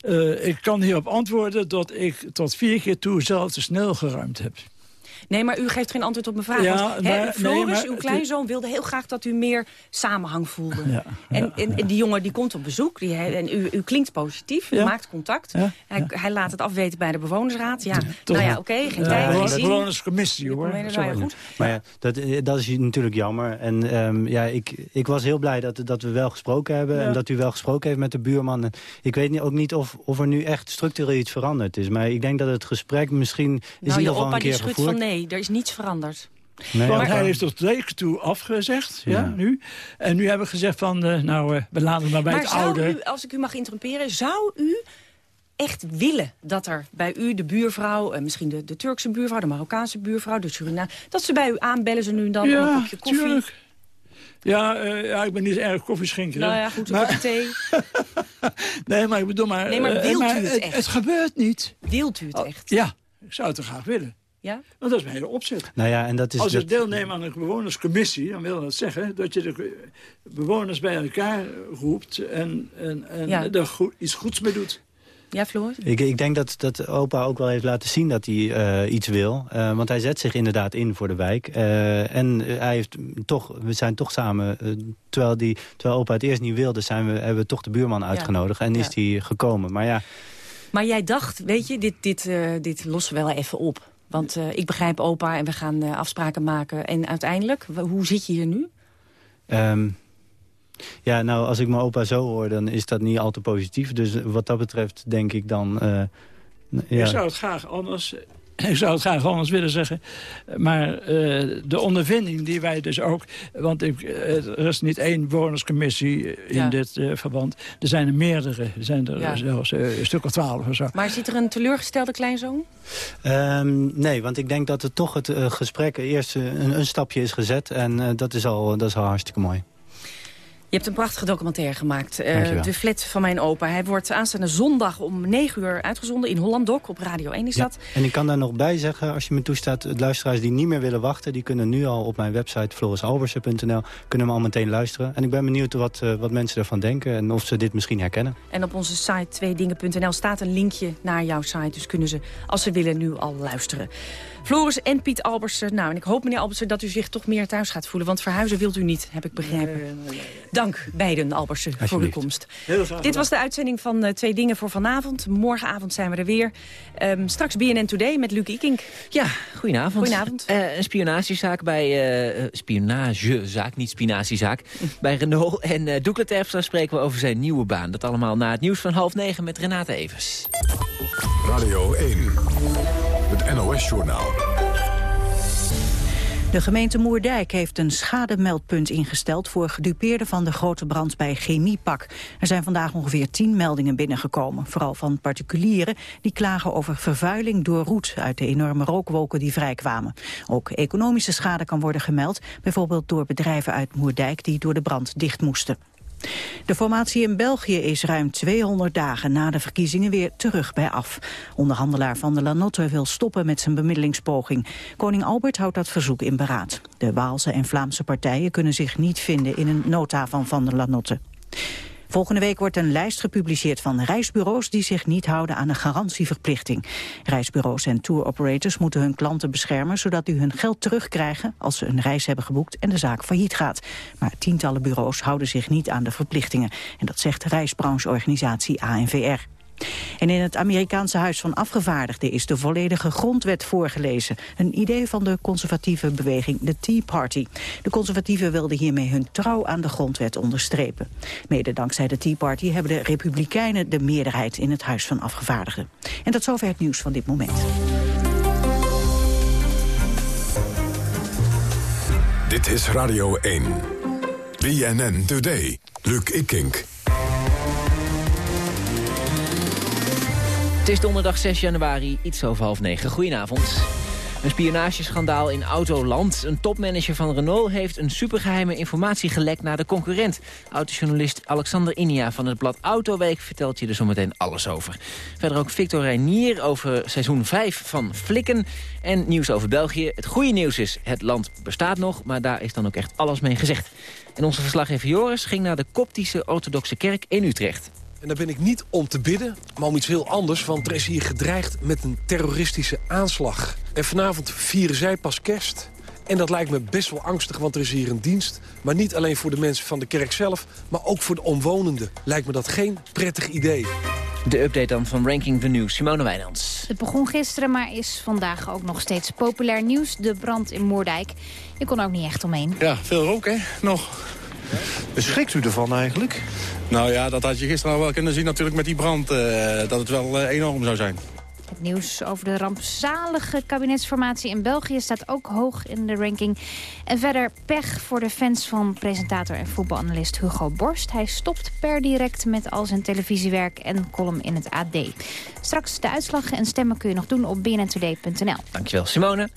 eh ik kan hierop antwoorden dat ik tot vier keer toe zelf de sneeuw geruimd heb. Nee, maar u geeft geen antwoord op mijn vraag. Ja, want, hè, maar- nee, Floris, maar uw kleinzoon, wilde heel graag dat u meer samenhang voelde. Ja, en, en, en die jongen die komt op bezoek die, en u, u klinkt positief, u Ja. maakt contact. Ja, Hij, hij laat het afweten bij de bewonersraad. Ja, nou ja, oké, geen Ja, tijd, geen zin. bewonerscommissie, hoor. Goed. Maar ja, dat, eh, dat is natuurlijk jammer. En ehm, ja, ik, ik was heel blij dat, dat we wel gesproken hebben. Ja. En dat u wel gesproken heeft met de buurman. En ik weet niet, ook niet of, of er nu echt structureel iets veranderd is. Maar ik denk dat het gesprek misschien is in Nou, je ieder geval opa een die keer schudt gevoerd. van nee, er is niets veranderd. Nee, Want hij heeft tot twee keer toe afgezegd, ja. Ja. nu. En nu hebben we gezegd van, eh, nou, eh, we laten het maar bij Maar het zou oude. u, als ik u mag interromperen, zou u echt willen dat er bij u de buurvrouw... eh, misschien de, de Turkse buurvrouw, de Marokkaanse buurvrouw, de Suriname... dat ze bij u aanbellen ze nu en dan een kopje koffie... tuurlijk. Ja, eh, ja, ik ben niet erg koffieschinker. Nou ja, goed, een maar, thee. *laughs* Nee, maar ik bedoel maar... Nee, maar wilt u het echt? het gebeurt niet. Wilt u het Oh, echt? Ja, ik zou het er graag willen. Ja? Want dat is mijn hele opzet. Nou ja, en dat is Als dat- ik deelneem aan een bewonerscommissie, dan wil dat zeggen dat je de bewoners bij elkaar roept en, en, en Ja. er goed, iets goeds mee doet. Ja, Floor? Ik, ik denk dat, dat opa ook wel heeft laten zien dat hij eh, iets wil. Eh, want hij zet zich inderdaad in voor de wijk. Eh, en hij heeft toch, we zijn toch samen... terwijl, die, terwijl opa het eerst niet wilde, zijn we, hebben we toch de buurman uitgenodigd. En is Ja. hij gekomen. Maar ja, Maar jij dacht, weet je, dit, dit, eh, dit lossen we wel even op. Want eh, ik begrijp opa en we gaan eh, afspraken maken. En uiteindelijk, hoe zit je hier nu? ehm, ja, nou, als ik mijn opa zo hoor, dan is dat niet al te positief. Dus wat dat betreft denk ik dan... eh, ja. Ik zou het graag anders *clears throat* ik zou het graag anders willen zeggen. Maar uh, de ondervinding die wij dus ook... Want ik, uh, er is niet één bewonerscommissie in ja. dit uh, verband. Er zijn er meerdere. Er zijn er ja. zelfs een stuk of twaalf of zo. Maar zit er een teleurgestelde kleinzoon? Um, nee, want ik denk dat het toch het gesprek eerst een, een, stapje is gezet. En dat, is al, dat is al hartstikke mooi. Je hebt een prachtige documentaire gemaakt. Uh, de flat van mijn opa. Hij wordt aanstaande zondag om 9 uur uitgezonden in Holland Doc op Radio 1 is ja. dat. En ik kan daar nog bij zeggen, als je me toestaat... de luisteraars die niet meer willen wachten... die kunnen nu al op mijn website florisalbersen.nl... kunnen we al meteen luisteren. En ik ben benieuwd wat, uh, wat mensen ervan denken... en of ze dit misschien herkennen. En op onze site tweedingen.nl staat een linkje naar jouw site. Dus kunnen ze, als ze willen, nu al luisteren. Floris en Piet Albersen. Nou, en ik hoop, meneer Albersen, dat u zich toch meer thuis gaat voelen. Want verhuizen wilt u niet, heb ik begrepen. Nee, nee, nee. Dank beiden, Albersen, voor uw komst. Dit was de uitzending van uh, Twee Dingen voor vanavond. Morgenavond zijn we er weer. Um, straks BNN Today met Luc Ikink. Ja, goedenavond. Goedenavond. Uh, een spionagezaak bij... Uh, spionagezaak, niet spinaziezaak. *laughs* bij Renault. En uh, Doekle Terpstra spreken we over zijn nieuwe baan. Dat allemaal na het nieuws van half negen met Renate Evers. Radio 1. Het NOS-journaal. De gemeente Moerdijk heeft een schademeldpunt ingesteld... voor gedupeerden van de grote brand bij Chemiepak. Er zijn vandaag ongeveer tien meldingen binnengekomen. Vooral van particulieren die klagen over vervuiling door roet... uit de enorme rookwolken die vrijkwamen. Ook economische schade kan worden gemeld... bijvoorbeeld door bedrijven uit Moerdijk die door de brand dicht moesten. De formatie in België is ruim 200 dagen na de verkiezingen weer terug bij af. Onderhandelaar Van der Lanotte wil stoppen met zijn bemiddelingspoging. Koning Albert houdt dat verzoek in beraad. De Waalse en Vlaamse partijen kunnen zich niet vinden in een nota van Van der Lanotte. Volgende week wordt een lijst gepubliceerd van reisbureaus die zich niet houden aan een garantieverplichting. Reisbureaus en touroperators moeten hun klanten beschermen zodat die hun geld terugkrijgen als ze een reis hebben geboekt en de zaak failliet gaat. Maar tientallen bureaus houden zich niet aan de verplichtingen en dat zegt reisbrancheorganisatie ANVR. En in het Amerikaanse Huis van Afgevaardigden is de volledige grondwet voorgelezen. Een idee van de conservatieve beweging de Tea Party. De conservatieven wilden hiermee hun trouw aan de grondwet onderstrepen. Mede dankzij de Tea Party hebben de Republikeinen de meerderheid in het Huis van Afgevaardigden. En tot zover het nieuws van dit moment. Dit is Radio 1. BNN Today. Luc Ikink. Het is donderdag 6 januari, iets over half negen. Goedenavond. Een spionageschandaal in Autoland. Een topmanager van Renault heeft een supergeheime informatie gelekt naar de concurrent. Autojournalist Alexander Inia van het blad Autoweek vertelt je er zometeen alles over. Verder ook Victor Reinier over seizoen 5 van Flikken. En nieuws over België. Het goede nieuws is, het land bestaat nog, maar daar is dan ook echt alles mee gezegd. En onze verslaggever Joris ging naar de koptische orthodoxe kerk in Utrecht. En daar ben ik niet om te bidden, maar om iets heel anders... want er is hier gedreigd met een terroristische aanslag. En vanavond vieren zij pas kerst. En dat lijkt me best wel angstig, want er is hier een dienst. Maar niet alleen voor de mensen van de kerk zelf, maar ook voor de omwonenden. Lijkt me dat geen prettig idee. De update dan van Ranking the News, Simone Wijnands. Het begon gisteren, maar is vandaag ook nog steeds populair nieuws. De brand in Moerdijk. Je kon er ook niet echt omheen. Ja, veel rook, hè? Nog. Schrikt u ervan eigenlijk? Nou ja, dat had je gisteren al wel kunnen zien natuurlijk met die brand. Uh, dat het wel uh, enorm zou zijn. Het nieuws over de rampzalige kabinetsformatie in België staat ook hoog in de ranking. En verder pech voor de fans van presentator en voetbalanalist Hugo Borst. Hij stopt per direct met al zijn televisiewerk en column in het AD. Straks de uitslag en stemmen kun je nog doen op bnntoday.nl. Dankjewel Simone.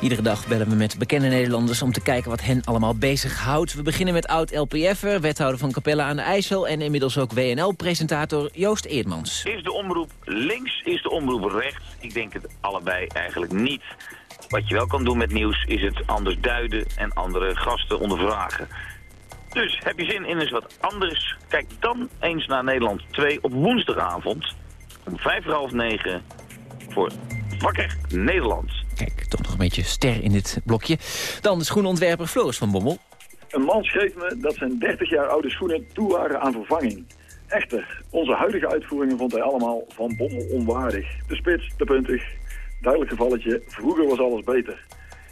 Iedere dag bellen we met bekende Nederlanders om te kijken wat hen allemaal bezighoudt. We beginnen met oud-LPF'er, wethouder van Capella aan de IJssel... en inmiddels ook WNL-presentator Joost Eerdmans. Is de omroep links, is de omroep rechts? Ik denk het allebei eigenlijk niet. Wat je wel kan doen met nieuws is het anders duiden en andere gasten ondervragen. Dus heb je zin in eens wat anders? Kijk dan eens naar Nederland 2 op woensdagavond om vijf voor half negen voor Wakker Nederland. Kijk, toch nog een beetje ster in dit blokje. Dan de schoenenontwerper Floris van Bommel. Een man schreef me dat zijn 30 jaar oude schoenen toe waren aan vervanging. Echter, onze huidige uitvoeringen vond hij allemaal van Bommel onwaardig. De spits, te puntig. Duidelijk gevalletje, vroeger was alles beter.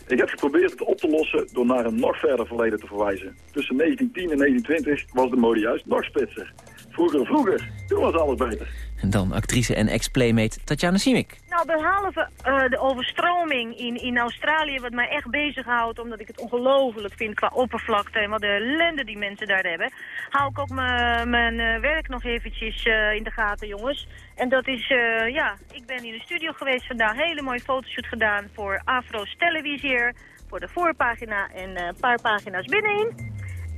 Ik heb geprobeerd het op te lossen door naar een nog verder verleden te verwijzen. Tussen 1910 en 1920 was de mode juist nog spitser. Vroeger, vroeger. Toen was alles beter. En dan actrice en ex-playmate Tatjana Simic. Nou, behalve uh, de overstroming in, in Australië, wat mij echt bezighoudt... omdat ik het ongelooflijk vind qua oppervlakte en wat de ellende die mensen daar hebben... hou ik ook mijn uh, werk nog eventjes uh, in de gaten, jongens. En dat is, ja, ik ben in de studio geweest vandaag. Hele mooie fotoshoot gedaan voor Afro's Televisier. Voor de voorpagina en een paar pagina's binnenin.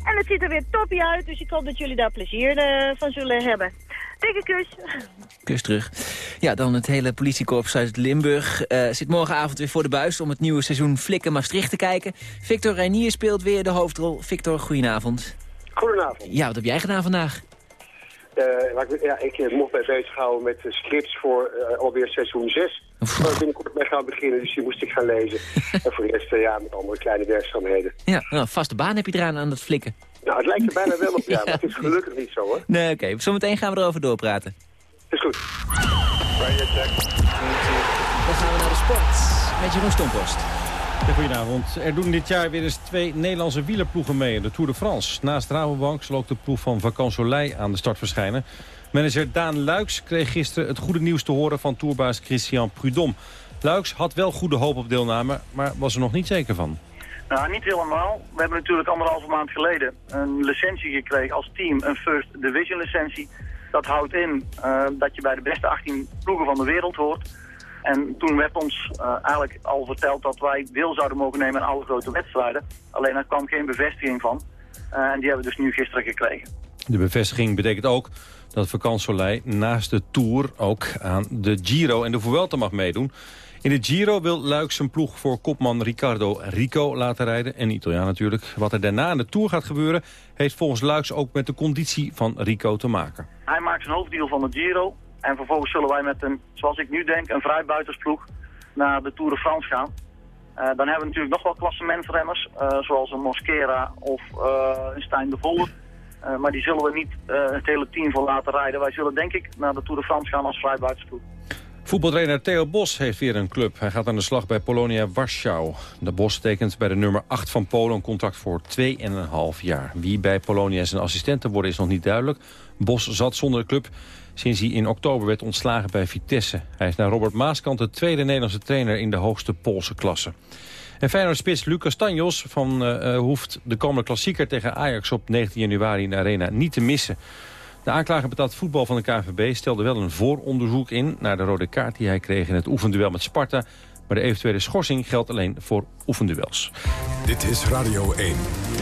En het ziet er weer toppie uit, dus ik hoop dat jullie daar plezier van zullen hebben. Dikke kus. *laughs* Kus terug. Ja, dan het hele politiekorps uit Limburg uh, zit morgenavond weer voor de buis... om het nieuwe seizoen Flikken Maastricht te kijken. Victor Reinier speelt weer de hoofdrol. Victor, goedenavond. Goedenavond. Ja, wat heb jij gedaan vandaag? Uh, ja, ik mocht mij bezighouden met scripts voor uh, alweer seizoen 6. Waar ik binnenkort mee gaan beginnen, dus die moest ik gaan lezen. *laughs* en voor de rest ja, met andere kleine werkzaamheden. Ja, nou, vaste baan heb je eraan aan het flikken. Nou, het lijkt er bijna wel op, ja, *laughs* maar het is gelukkig niet zo, hoor. Nee, oké. Okay. Zometeen gaan we erover doorpraten. Is goed. Dan gaan we naar de sport met Jeroen Stompost. Goedenavond. Er doen dit jaar weer eens twee Nederlandse wielerploegen mee in de Tour de France. Naast Rabobank zal ook de ploeg van Vacan Soleil aan de start verschijnen. Manager Daan Luiks kreeg gisteren het goede nieuws te horen van tourbaas Christian Prudhomme. Luiks had wel goede hoop op deelname, maar was er nog niet zeker van. Nou, niet helemaal. We hebben natuurlijk anderhalve maand geleden een licentie gekregen als team, een First Division licentie. Dat houdt in uh, dat je bij de beste 18 ploegen van de wereld hoort. En toen werd ons uh, eigenlijk al verteld dat wij deel zouden mogen nemen aan alle grote wedstrijden. Alleen daar kwam geen bevestiging van. Uh, en die hebben we dus nu gisteren gekregen. De bevestiging betekent ook dat Vakant Soleil naast de Tour ook aan de Giro en de Vuelta mag meedoen. In de Giro wil Luik zijn ploeg voor kopman Riccardo Rico laten rijden. En Italiaan natuurlijk. Wat er daarna in de Tour gaat gebeuren... heeft volgens Luiks ook met de conditie van Rico te maken. Hij maakt zijn hoofddeal van de Giro. En vervolgens zullen wij met een, zoals ik nu denk, een vrijbuitersploeg naar de Tour de France gaan. Uh, dan hebben we natuurlijk nog wel klassementrenners, uh, zoals een Mosquera of uh, een Stijn de Volle. maar die zullen we niet het hele team voor laten rijden. Wij zullen denk ik naar de Tour de France gaan als vrijbuitersploeg. Voetbaltrainer Theo Bos heeft weer een club. Hij gaat aan de slag bij Polonia Warschau. De Bos tekent bij de nummer 8 van Polen een contract voor 2,5 jaar. Wie bij Polonia zijn assistenten worden is nog niet duidelijk. Bos zat zonder de club sinds hij in oktober werd ontslagen bij Vitesse. Hij is naar Robert Maaskant de tweede Nederlandse trainer in de hoogste Poolse klasse. En Feyenoord-spits Lucas Tanjos van, uh, hoeft de komende klassieker tegen Ajax op 19 januari in de Arena niet te missen. De aanklager betaald voetbal van de KVB stelde wel een vooronderzoek in... naar de rode kaart die hij kreeg in het oefenduel met Sparta. Maar de eventuele schorsing geldt alleen voor oefenduels. Dit is Radio 1.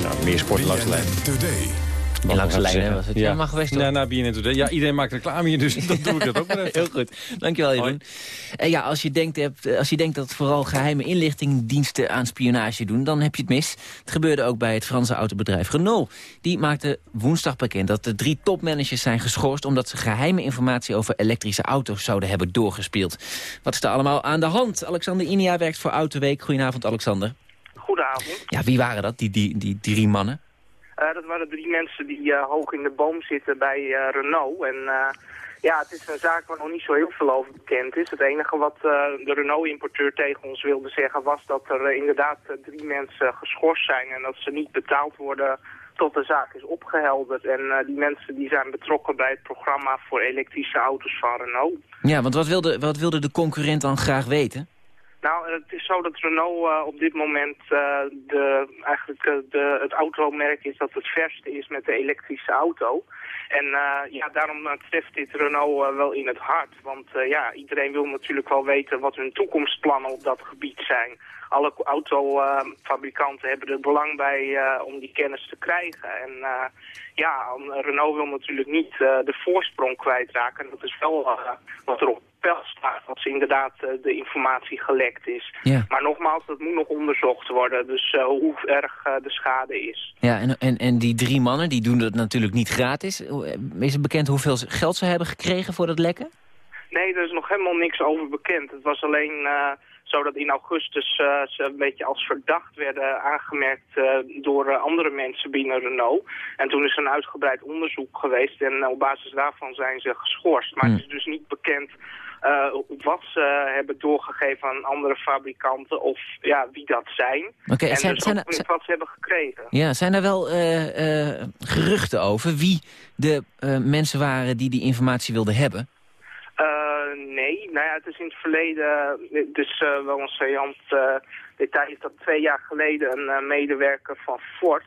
Nou, meer sport langs de lijn. Today. En langs de lijn was het. Ja, mag geweest Ja, naar BNN Today. Ja, iedereen maakt reclame hier, dus *laughs* dan doe ik dat ook maar even. Heel goed. Dankjewel, Jeroen. En ja, als je, denkt, als je denkt dat vooral geheime inlichtingendiensten aan spionage doen, dan heb je het mis. Het gebeurde ook bij het Franse autobedrijf Renault. Die maakte woensdag bekend dat de drie topmanagers zijn geschorst omdat ze geheime informatie over elektrische auto's zouden hebben doorgespeeld. Wat is er allemaal aan de hand? Alexander Inia werkt voor Autoweek. Goedenavond, Alexander. Goedenavond. Ja, wie waren dat, die, die, die drie mannen? Uh, dat waren drie mensen die uh, hoog in de boom zitten bij uh, Renault. En ja, het is een zaak waar nog niet zo heel veel over bekend is. Het enige wat de Renault-importeur tegen ons wilde zeggen was dat er inderdaad drie mensen geschorst zijn en dat ze niet betaald worden tot de zaak is opgehelderd. En die mensen die zijn betrokken bij het programma voor elektrische auto's van Renault. Ja, want wat wilde, wat wilde de concurrent dan graag weten? Nou, het is zo dat Renault uh, op dit moment uh, de, eigenlijk uh, de, het automerk is dat het verste is met de elektrische auto. En ja, daarom treft dit Renault wel in het hart. Want ja, iedereen wil natuurlijk wel weten wat hun toekomstplannen op dat gebied zijn. Alle autofabrikanten hebben er belang bij om die kennis te krijgen. En ja, Renault wil natuurlijk niet de voorsprong kwijtraken. En dat is wel wat erop staat als inderdaad de informatie gelekt is. Ja. Maar nogmaals, dat moet nog onderzocht worden. Dus uh, hoe erg uh, de schade is. Ja, en, en, en die drie mannen die doen dat natuurlijk niet gratis. Is het bekend hoeveel geld ze hebben gekregen voor dat lekken? Nee, er is nog helemaal niks over bekend. Het was alleen zodat in augustus uh, ze een beetje als verdacht werden aangemerkt uh, door uh, andere mensen binnen Renault. En toen is er een uitgebreid onderzoek geweest en op basis daarvan zijn ze geschorst. Maar het is dus niet bekend wat ze hebben doorgegeven aan andere fabrikanten of ja, wie dat zijn. Okay, en zijn, dus zijn, wat ze hebben gekregen. Ja, zijn er wel geruchten over wie de mensen waren die die informatie wilden hebben? nee, nou ja, het is in het verleden, dus uh, wel een saillant uh, detail is dat twee jaar geleden een uh, medewerker van Ford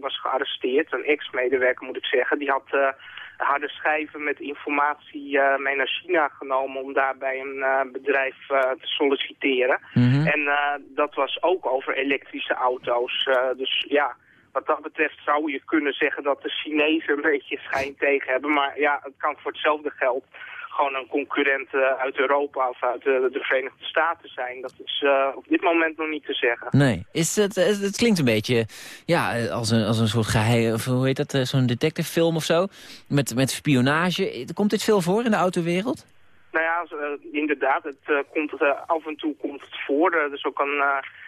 was gearresteerd, een ex-medewerker moet ik zeggen, die had harde schijven met informatie mee naar China genomen om daar bij een bedrijf te solliciteren. Mm -hmm. En dat was ook over elektrische auto's, dus ja... Wat dat betreft zou je kunnen zeggen dat de Chinezen een beetje schijn tegen hebben. Maar ja, het kan voor hetzelfde geld gewoon een concurrent uh, uit Europa of uit uh, de Verenigde Staten zijn. Dat is uh, op dit moment nog niet te zeggen. Nee, is het, het klinkt een beetje ja, als, een, als een soort geheim, of hoe heet dat, zo'n detective film of zo, met, met spionage. Komt dit veel voor in de autowereld? Nou ja, inderdaad, het, komt, af en toe komt het voor. dus ook een,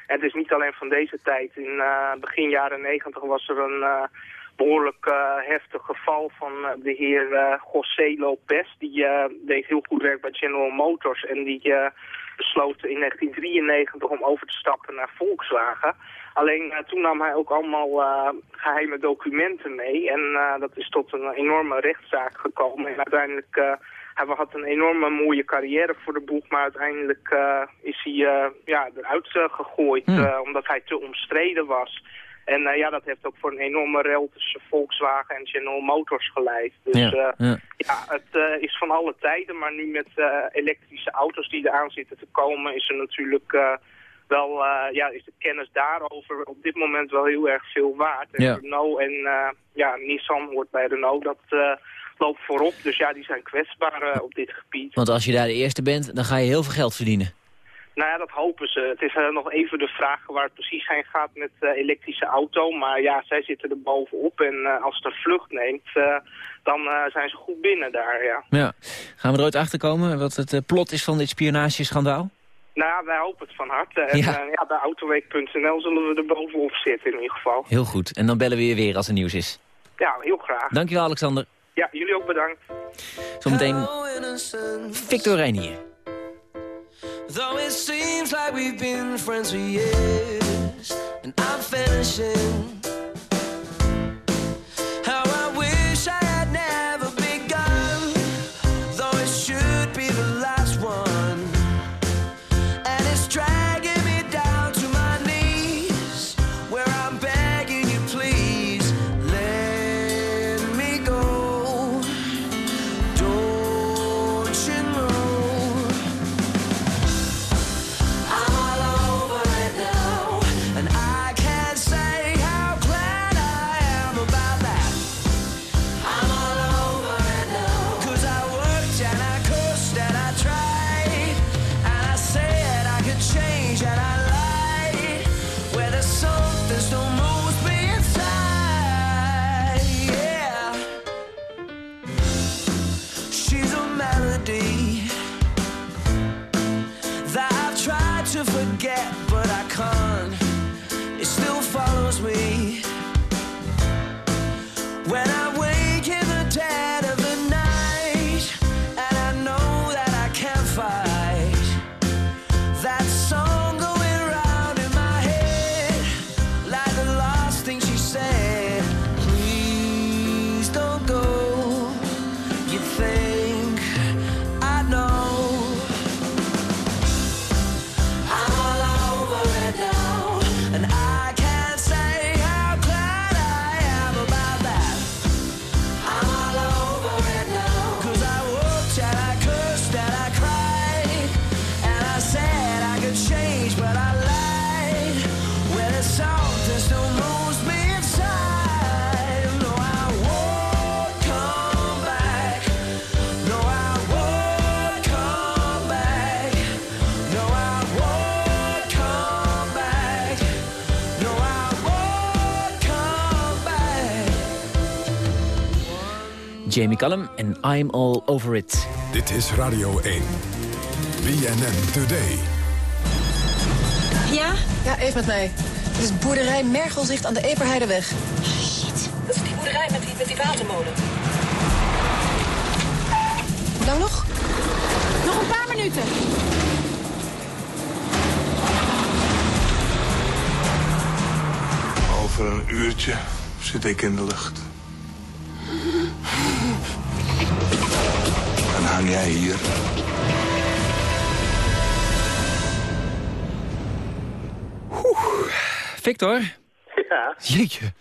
het is niet alleen van deze tijd. In begin jaren negentig was er een behoorlijk uh, heftig geval van uh, de heer uh, José Lopez. Die deed heel goed werk bij General Motors en die besloot in 1993 om over te stappen naar Volkswagen. Alleen toen nam hij ook allemaal geheime documenten mee en dat is tot een enorme rechtszaak gekomen. En uiteindelijk, hij had een enorme mooie carrière voor de boeg, maar uiteindelijk is hij ja, eruit gegooid omdat hij te omstreden was. En uh, ja, dat heeft ook voor een enorme rel tussen Volkswagen en General Motors geleid. Dus ja, uh, ja. ja het uh, is van alle tijden, maar nu met elektrische auto's die eraan zitten te komen, is er natuurlijk wel, ja, is de kennis daarover op dit moment wel heel erg veel waard. En ja. Renault en ja, Nissan hoort bij Renault, dat loopt voorop. Dus ja, die zijn kwetsbaar op dit gebied. Want als je daar de eerste bent, dan ga je heel veel geld verdienen. Nou ja, dat hopen ze. Het is uh, nog even de vraag waar het precies heen gaat met de uh, elektrische auto. Maar ja, zij zitten er bovenop. En uh, als het een vlucht neemt, dan zijn ze goed binnen daar, ja. ja. Gaan we er ooit achter komen wat het plot is van dit spionageschandaal? Nou ja, wij hopen het van harte. En Ja. ja, bij autoweek.nl zullen we er bovenop zitten in ieder geval. Heel goed. En dan bellen we je weer als er nieuws is. Ja, heel graag. Dankjewel, Alexander. Ja, jullie ook bedankt. Zometeen Victor Reinier. Though it seems like we've been friends for years, and I'm finishing. Jamie Callum en I'm All Over It. Dit is Radio 1. BNN Today. Ja? Ja, even met mij. Het is boerderij Mergelzicht aan de Eperheideweg. Shit. Dat is die boerderij met die, met die watermolen. Hoe lang nog? Nog een paar minuten. Over een uurtje zit ik in de lucht. Hang jij hier. Victor? Ja. Jeetje,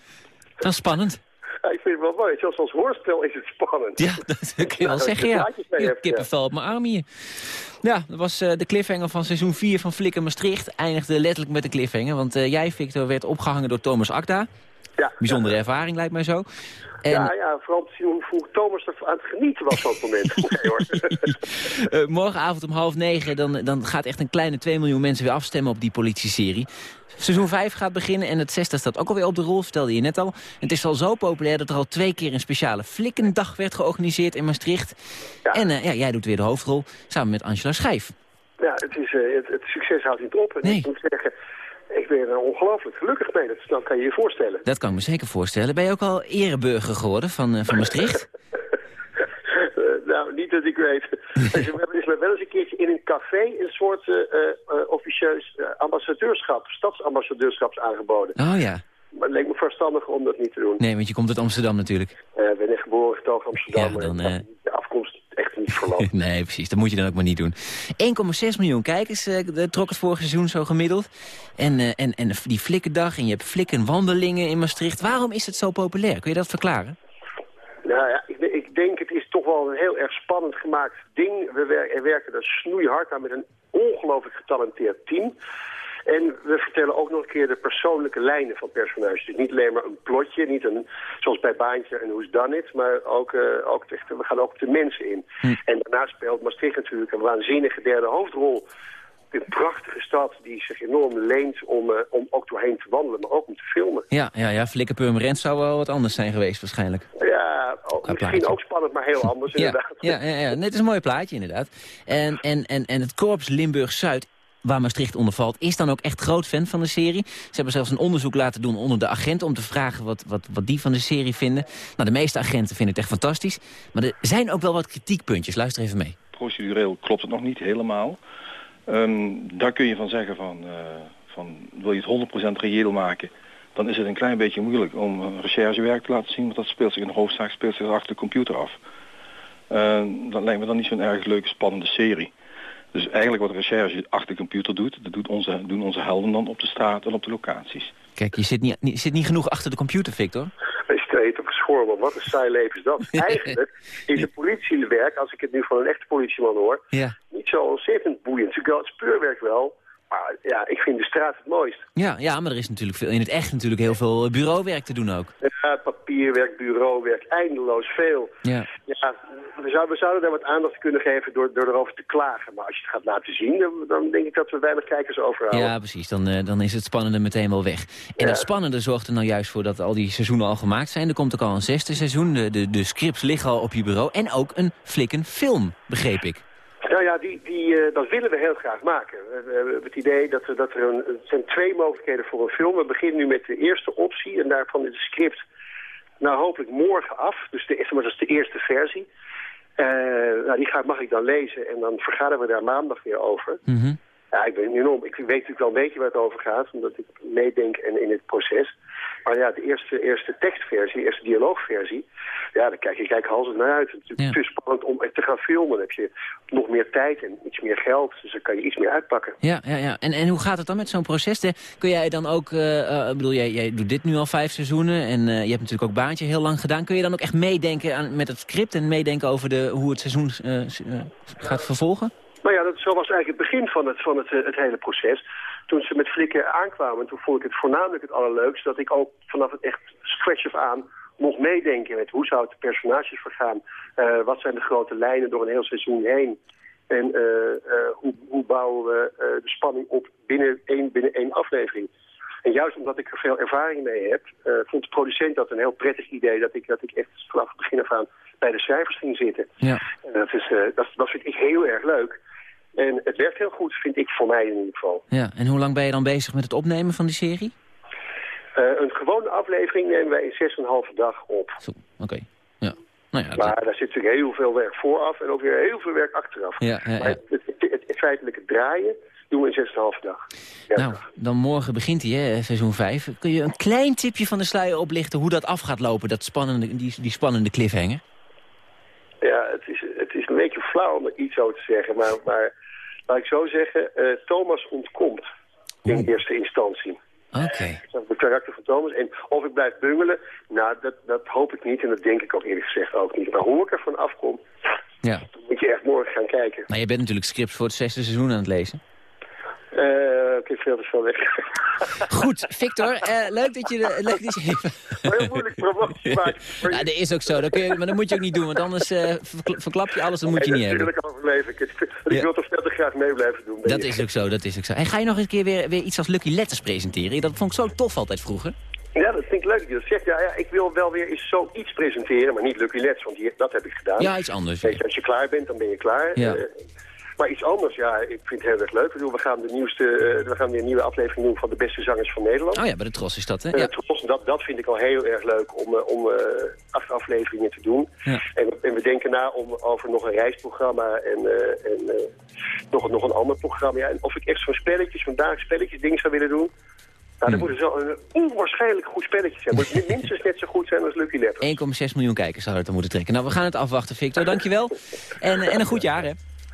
dat is spannend. Ja, ik vind het wel mooi. Zelfs als hoorspel is het spannend. Ja, dat kun je wel *laughs* Nou, zeggen, ja. Je hebt, kippenvel op mijn arm hier. Ja, dat was eh, de cliffhanger van seizoen 4 van Flikker Maastricht. Eindigde letterlijk met de cliffhanger. Want eh, jij, Victor, werd opgehangen door Thomas Akda. Ja. Bijzondere ervaring, lijkt mij zo. En Ja, ja, vooral te zien hoe, hoe Thomas er aan het genieten was van het moment. *laughs* Nee, hoor. *laughs* eh, morgenavond om half negen... Dan, dan gaat echt een kleine 2 miljoen mensen weer afstemmen op die politieserie. Seizoen 5 gaat beginnen en het zesde staat ook alweer op de rol, vertelde je net al. En het is al zo populair dat er al twee keer een speciale flikkendag werd georganiseerd in Maastricht. En eh, ja, jij doet weer de hoofdrol, samen met Angela Schijf. Ja, het, is, eh, het, het succes houdt niet op. En ik moet zeggen, ik ben er ongelooflijk gelukkig mee. Dat kan je je voorstellen. Dat kan ik me zeker voorstellen. Ben je ook al ereburger geworden van, eh, van Maastricht? *laughs* Eh, nou, niet dat ik weet. We hebben dus wel eens een keertje in een café een soort eh, officieus ambassadeurschap, stadsambassadeurschap aangeboden. Oh ja. Maar het leek me verstandig om dat niet te doen. Nee, want je komt uit Amsterdam natuurlijk. Eh, ik ben echt geboren getogen Amsterdam. Ja, dan, De afkomst *laughs* nee, precies. Dat moet je dan ook maar niet doen. 1,6 miljoen kijkers de- trok het vorige seizoen zo gemiddeld. En, eh, en, en die flikkendag en je hebt flikkenwandelingen in Maastricht. Waarom is het zo populair? Kun je dat verklaren? Nou ja, ik, ik denk het is toch wel een heel erg spannend gemaakt ding. We wer- er werken er snoeihard aan met een ongelooflijk getalenteerd team. En we vertellen ook nog een keer de persoonlijke lijnen van personages. Dus niet alleen maar een plotje, niet een, zoals bij Baantje en Who's Done It, maar ook, eh, ook echt, we gaan ook de mensen in. En daarnaast speelt Maastricht natuurlijk een waanzinnige derde hoofdrol. Een prachtige stad die zich enorm leent om, eh, om ook doorheen te wandelen, maar ook om te filmen. Ja, ja, ja zou wel wat anders zijn geweest waarschijnlijk. Ja, ook, misschien plaatje. ook spannend, maar heel anders Ja, inderdaad. ja, ja, ja. Nee, het is een mooi plaatje inderdaad. En, en, en, en het korps Limburg-Zuid, waar Maastricht onder valt... is dan ook echt groot fan van de serie. Ze hebben zelfs een onderzoek laten doen onder de agenten... om te vragen wat, wat, wat die van de serie vinden. Nou, de meeste agenten vinden het echt fantastisch. Maar er zijn ook wel wat kritiekpuntjes. Luister even mee. procedureel klopt het nog niet helemaal. Ehm, daar kun je van zeggen van, eh, van wil je het 100% reëel maken, dan is het een klein beetje moeilijk om recherchewerk te laten zien, want dat speelt zich in de hoofdzaak speelt zich achter de computer af. Eh, dat lijkt me dan niet zo'n erg leuke, spannende serie. Dus eigenlijk wat de recherche achter de computer doet, dat doet onze, doen onze helden dan op de straat en op de locaties. Kijk, je zit niet, niet- zit niet genoeg achter de computer, Victor. Het op geschoren, man. Wat een saai leven is dat. Eigenlijk is het politiewerk, als ik het nu van een echte politieman hoor, Ja. niet zo ontzettend boeiend. Het speurwerk wel, maar ja, ik vind de straat het mooist. Ja, ja, maar er is natuurlijk veel, in het echt natuurlijk heel veel eh, bureauwerk te doen ook. Ja, papierwerk, bureauwerk, eindeloos veel. Ja. Ja, we, zouden, we zouden daar wat aandacht kunnen geven door, door erover te klagen. Maar als je het gaat laten zien, dan, dan denk ik dat we weinig kijkers overhouden. Ja, precies. Dan, eh, dan is het spannende meteen wel weg. En dat spannende zorgt er nou juist voor dat al die seizoenen al gemaakt zijn. Er komt ook al een zesde seizoen. De, de, de scripts liggen al op je bureau. En ook een flikken film, begreep ik. Nou ja, die, die, eh, dat willen we heel graag maken. We, hebben het idee dat, er- dat er een, zijn twee mogelijkheden voor een film. We beginnen nu met de eerste optie en daarvan is het script nou hopelijk morgen af. Dus de, dat is de eerste versie. Eh, nou, die ga, mag ik dan lezen en dan vergaderen we daar maandag weer over. Ja, ik ben enorm. Ik weet natuurlijk wel een beetje waar het over gaat, omdat ik meedenk en in het proces. Maar ja, de eerste, eerste tekstversie, de eerste dialoogversie, ja, daar kijk je kijk halsend naar uit. Het is natuurlijk te spannend om echt te gaan filmen. Dan heb je nog meer tijd en iets meer geld, dus dan kan je iets meer uitpakken. Ja, ja, ja. En, en hoe gaat het dan met zo'n proces? De- kun jij dan ook, ik bedoel, jij, jij doet dit nu al vijf seizoenen en eh, je hebt natuurlijk ook Baantje heel lang gedaan. Kun je dan ook echt meedenken aan, met het script en meedenken over de, hoe het seizoen gaat vervolgen? Nou ja, dat, zo was eigenlijk het begin van het, van het, eh, het hele proces. Toen ze met Flikken aankwamen, toen vond ik het voornamelijk het allerleukst... dat ik ook vanaf het echt scratch af aan mocht meedenken met hoe zou het de personages vergaan. Eh, wat zijn de grote lijnen door een heel seizoen heen? En eh, hoe, hoe bouwen we de spanning op binnen één, binnen één aflevering? En juist omdat ik er veel ervaring mee heb, eh, vond de producent dat een heel prettig idee... dat ik, dat ik echt vanaf het begin af aan bij de schrijvers ging zitten. Ja. En dat, is, eh, dat, dat vind ik heel erg leuk. En het werkt heel goed, vind ik voor mij in ieder geval. Ja, en hoe lang ben je dan bezig met het opnemen van die serie? Eh, een gewone aflevering nemen wij in 6,5 dag op. Oké, ja. Nou ja, Maar daar zit natuurlijk heel veel werk vooraf en ook weer heel veel werk achteraf. Ja, ja, ja. Maar het, het, het, het feitelijke draaien doen we in 6,5 dag. Nou, dan morgen begint hij, hè, seizoen 5. Kun je een klein tipje van de sluier oplichten hoe dat af gaat lopen, dat spannende, die, die spannende cliffhanger? Ja, het is, het is een beetje flauw om er iets over te zeggen. Maar, maar laat ik zo zeggen, eh, Thomas ontkomt in eerste instantie. Oké. Dat is Het karakter van Thomas. En of ik blijf bungelen, nou, dat, dat hoop ik niet. En dat denk ik ook eerlijk gezegd ook niet. Maar hoe ik ervan afkom, Ja. moet je echt morgen gaan kijken. Maar je bent natuurlijk scripts voor het zesde seizoen aan het lezen. Eh ik veel te veel weg. *laughs* Goed, Victor, eh, leuk dat je... de- leuk dat je even... *laughs* Heel moeilijk promotie maken. *laughs* Ja, dat is ook zo, dat kun je, maar dat moet je ook niet doen, want anders eh, verkla- verklap je alles, dat moet je niet hebben. Natuurlijk overleven ik het. Ik Ja. wil toch verder graag mee blijven doen. Dat is ook zo, dat is ook zo. En ga je nog eens een keer weer, weer iets als Lucky Letters presenteren? Dat vond ik zo tof altijd vroeger. Ja, dat vind ik leuk dat je dat zegt. Ja, ja, ik wil wel weer eens zoiets presenteren, maar niet Lucky Let's, want dat heb ik gedaan. Ja, iets anders. Weet als je klaar bent, dan ben je klaar. Ja. Maar iets anders, ja, ik vind het heel erg leuk. Ik bedoel, we gaan, de nieuwste, eh, we gaan weer een nieuwe aflevering doen van de beste zangers van Nederland. Oh ja, bij de Tros is dat, hè? Ja. Tros, dat, dat vind ik al heel erg leuk om, eh, om eh, acht afleveringen te doen. Ja. En, we- en we denken na om, over nog een reisprogramma en, eh, en nog, nog een ander programma. Ja, en of ik echt zo'n spelletjes, vandaag spelletjes dingen zou willen doen. Nou, Hmm. dat moet zo een onwaarschijnlijk goed spelletje zijn. Moet min- *laughs* minstens net zo goed zijn als Lucky Letters. 1,6 miljoen kijkers zouden het dan moeten trekken. Nou, we gaan het afwachten, Victor. Dankjewel. En, en een goed jaar, hè?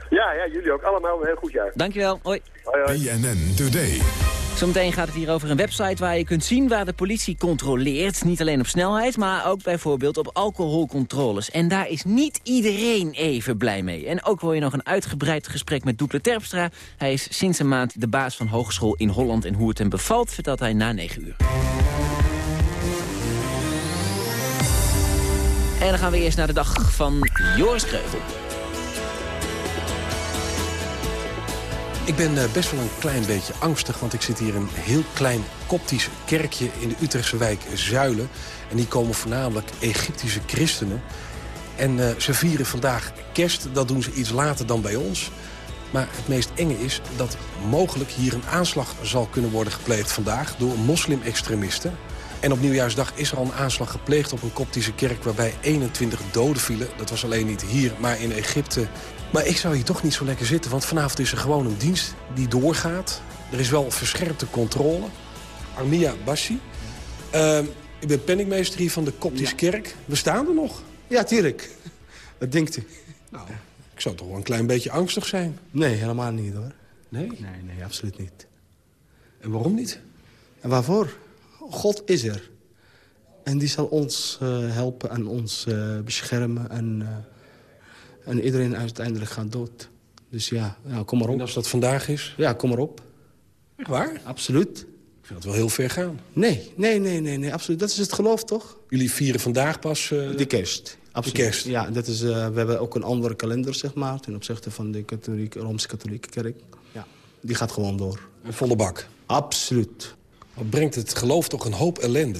Ja, ja, jullie ook. Allemaal een heel goed jaar. Dankjewel. Hoi. BNN Today. Zometeen gaat het hier over een website waar je kunt zien waar de politie controleert. Niet alleen op snelheid, maar ook bijvoorbeeld op alcoholcontroles. En daar is niet iedereen even blij mee. En ook hoor je nog een uitgebreid gesprek met Doekle Terpstra. Hij is sinds een maand de baas van hogeschool in Holland. En hoe het hem bevalt, vertelt hij na 9 uur. En dan gaan we eerst naar de dag van Joris Kreugel. Ik ben eh, best wel een klein beetje angstig, want ik zit hier in een heel klein koptisch kerkje in de Utrechtse wijk Zuilen. En die komen voornamelijk Egyptische christenen. En eh, ze vieren vandaag kerst, dat doen ze iets later dan bij ons. Maar het meest enge is dat mogelijk hier een aanslag zal kunnen worden gepleegd vandaag door moslim-extremisten. En op nieuwjaarsdag is er al een aanslag gepleegd op een koptische kerk waarbij 21 doden vielen. Dat was alleen niet hier, maar in Egypte. Maar ik zou hier toch niet zo lekker zitten, want vanavond is er gewoon een dienst die doorgaat. Er is wel verscherpte controle. Armia Bassi. Ehm, ik ben penningmeester hier van de Koptische kerk. We staan er nog. Ja, tuurlijk. *laughs* Wat denkt u? Nou, ik zou toch wel een klein beetje angstig zijn. Nee, helemaal niet hoor. Nee? Nee, nee, absoluut niet. En waarom niet? En waarvoor? God is er. En die zal ons eh, helpen en ons eh, beschermen. En, eh, en iedereen uiteindelijk gaat dood. Dus ja, kom maar op. En als dat vandaag is? Ja, kom maar op. Echt waar? Absoluut. Ik vind het wel heel ver gaan. Nee, nee, nee, nee, nee, absoluut. Dat is het geloof, toch? Jullie vieren vandaag pas... eh, De kerst. Absoluut. kerst. Ja, dat is, eh, we hebben ook een andere kalender, zeg maar... ten opzichte van de katholieke, Rooms-Katholieke kerk. Ja. Die gaat gewoon door. Een volle bak. Absoluut. Wat brengt het geloof toch een hoop ellende?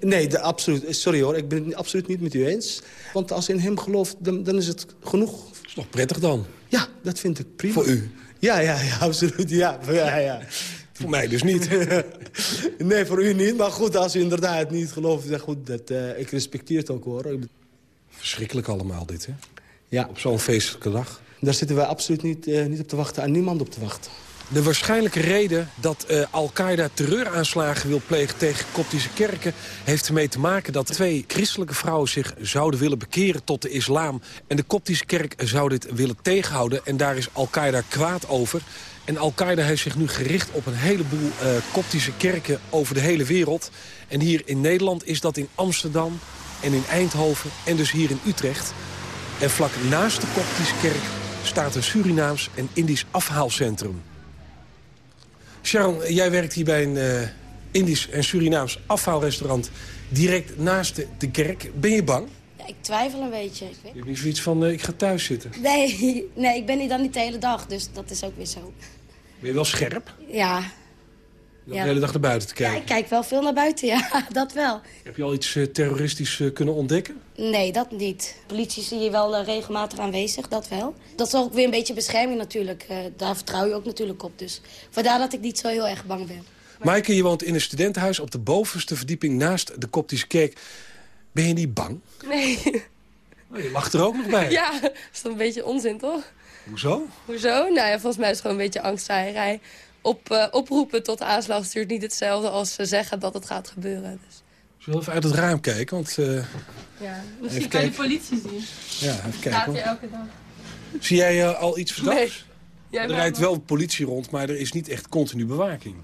Nee, de, absoluut. Sorry hoor, ik ben het absoluut niet met u eens. Want als je in hem gelooft, dan, dan is het genoeg. Is toch prettig dan? Ja, dat vind ik prima. Voor u? Ja, ja, ja, *laughs* absoluut. Ja, ja, ja. Voor mij dus niet. *laughs* nee, voor u niet. Maar goed, als u inderdaad niet gelooft, dan goed, dat, eh, ik respecteer het ook hoor. Verschrikkelijk allemaal dit, hè? Ja. Op zo'n feestelijke dag. Daar zitten wij absoluut niet, eh, niet op te wachten en niemand op te wachten. De waarschijnlijke reden dat eh, Al-Qaeda terreuraanslagen wil plegen tegen koptische kerken... heeft ermee te maken dat twee christelijke vrouwen zich zouden willen bekeren tot de islam. En de koptische kerk zou dit willen tegenhouden. En daar is Al-Qaeda kwaad over. En Al-Qaeda heeft zich nu gericht op een heleboel eh, koptische kerken over de hele wereld. En hier in Nederland is dat in Amsterdam en in Eindhoven en dus hier in Utrecht. En vlak naast de koptische kerk staat een Surinaams en Indisch afhaalcentrum. Sharon, jij werkt hier bij een eh, Indisch en Surinaams afhaalrestaurant... direct naast de, de kerk. Ben je bang? Ja, ik twijfel een beetje. Ik weet... Je hebt niet zoiets van, eh, ik ga thuis zitten. Nee, *laughs* nee, ik ben hier dan niet de hele dag, dus dat is ook weer zo. Ben je wel scherp? Ja, De hele dag naar buiten te kijken. Ik kijk wel veel naar buiten, *laughs* ja. Dat wel. Heb je al iets eh, terroristisch eh, kunnen ontdekken? Nee, dat niet. Politie zie je wel eh, regelmatig aanwezig, dat wel. Dat is ook weer een beetje bescherming natuurlijk. Eh, daar vertrouw je ook natuurlijk op. Dus vandaar dat ik niet zo heel erg bang ben. Maaike, je woont in een studentenhuis op de bovenste verdieping naast de Koptische kerk. Ben je niet bang? Nee. Oh, je lacht er ook nog bij. *laughs* Ja, dat is toch een beetje onzin, toch? Hoezo? Hoezo? Nou ja, volgens mij is het gewoon een beetje angstzaaierij. Op, eh, oproepen tot aanslag stuurt niet hetzelfde als ze zeggen dat het gaat gebeuren. Dus, Zullen we even uit het raam kijken? Want, eh, ja. Even Misschien kan je politie zien. ja, even Staat kijken. hier hoor. elke dag. Zie jij eh, al iets verdachts? Nee. Jij er rijdt wel politie rond, maar er is niet echt continu bewaking.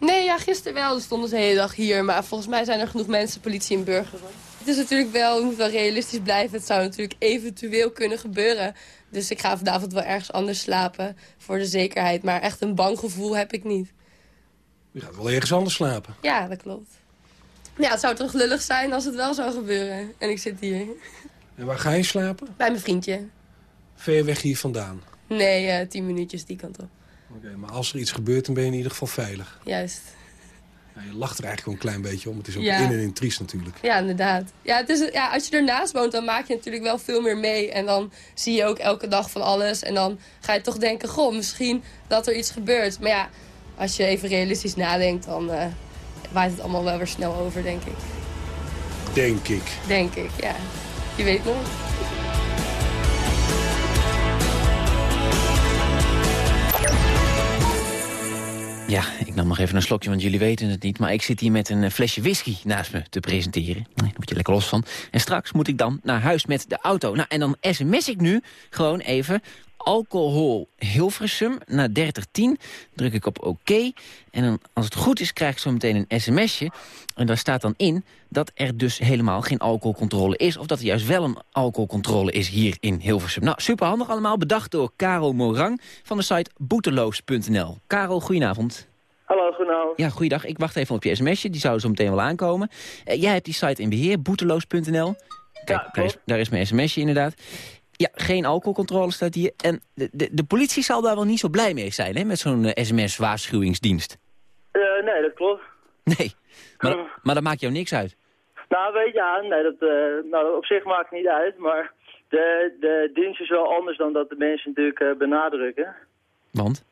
Nee, ja, gisteren wel. Er stonden ze de hele dag hier. Maar volgens mij zijn er genoeg mensen, politie en burgers. hoor. Het is natuurlijk wel, we moeten wel realistisch blijven. Het zou natuurlijk eventueel kunnen gebeuren. Dus ik ga vanavond wel ergens anders slapen voor de zekerheid. Maar echt een bang gevoel heb ik niet. Je gaat wel ergens anders slapen. Ja, dat klopt. Ja, het zou toch lullig zijn als het wel zou gebeuren. En ik zit hier. En waar ga je slapen? Bij mijn vriendje. Ver weg hier vandaan. Nee, eh, tien minuutjes die kant op. Oké, maar als er iets gebeurt, dan ben je in ieder geval veilig. Juist. Je lacht er eigenlijk wel een klein beetje om. Het is ook Ja. in en in triest natuurlijk. Ja, inderdaad. Ja, het is, ja, als je ernaast woont, dan maak je natuurlijk wel veel meer mee. En dan zie je ook elke dag van alles. En dan ga je toch denken, goh, misschien dat er iets gebeurt. Maar ja, als je even realistisch nadenkt, dan eh, waait het allemaal wel weer snel over, denk ik. Denk ik. Denk ik, ja. Je weet nooit. Ja, ik nam nog even een slokje, want jullie weten het niet. Maar ik zit hier met een eh, flesje whisky naast me te presenteren. Daar word je lekker los van. En straks moet ik dan naar huis met de auto. Nou, en dan sms ik nu gewoon even alcohol Hilversum naar 3010. Druk ik op oké. En dan, als het goed is, krijg ik zo meteen een sms'je. En daar staat dan in dat er dus helemaal geen alcoholcontrole is. Of dat er juist wel een alcoholcontrole is hier in Hilversum. Nou, superhandig allemaal. Bedacht door Karel Morang van de site boeteloos.nl. Karel, goedenavond. Hallo, goedenavond. Ja, goeiedag. Ik wacht even op je sms'je. Die zou zo meteen wel aankomen. Eh, jij hebt die site in beheer, boeteloos.nl. Kijk, daar, is, daar is mijn sms'je inderdaad. Ja, geen alcoholcontrole staat hier. En de, de, de politie zal daar wel niet zo blij mee zijn, hè, met zo'n eh, sms-waarschuwingsdienst. Eh, nee, dat klopt. Nee, maar, maar dat maakt jou niks uit. Nou, weet je, ja, nee, dat, eh, nou, op zich maakt het niet uit, maar de, de dienst is wel anders dan dat de mensen natuurlijk eh, benadrukken. Want?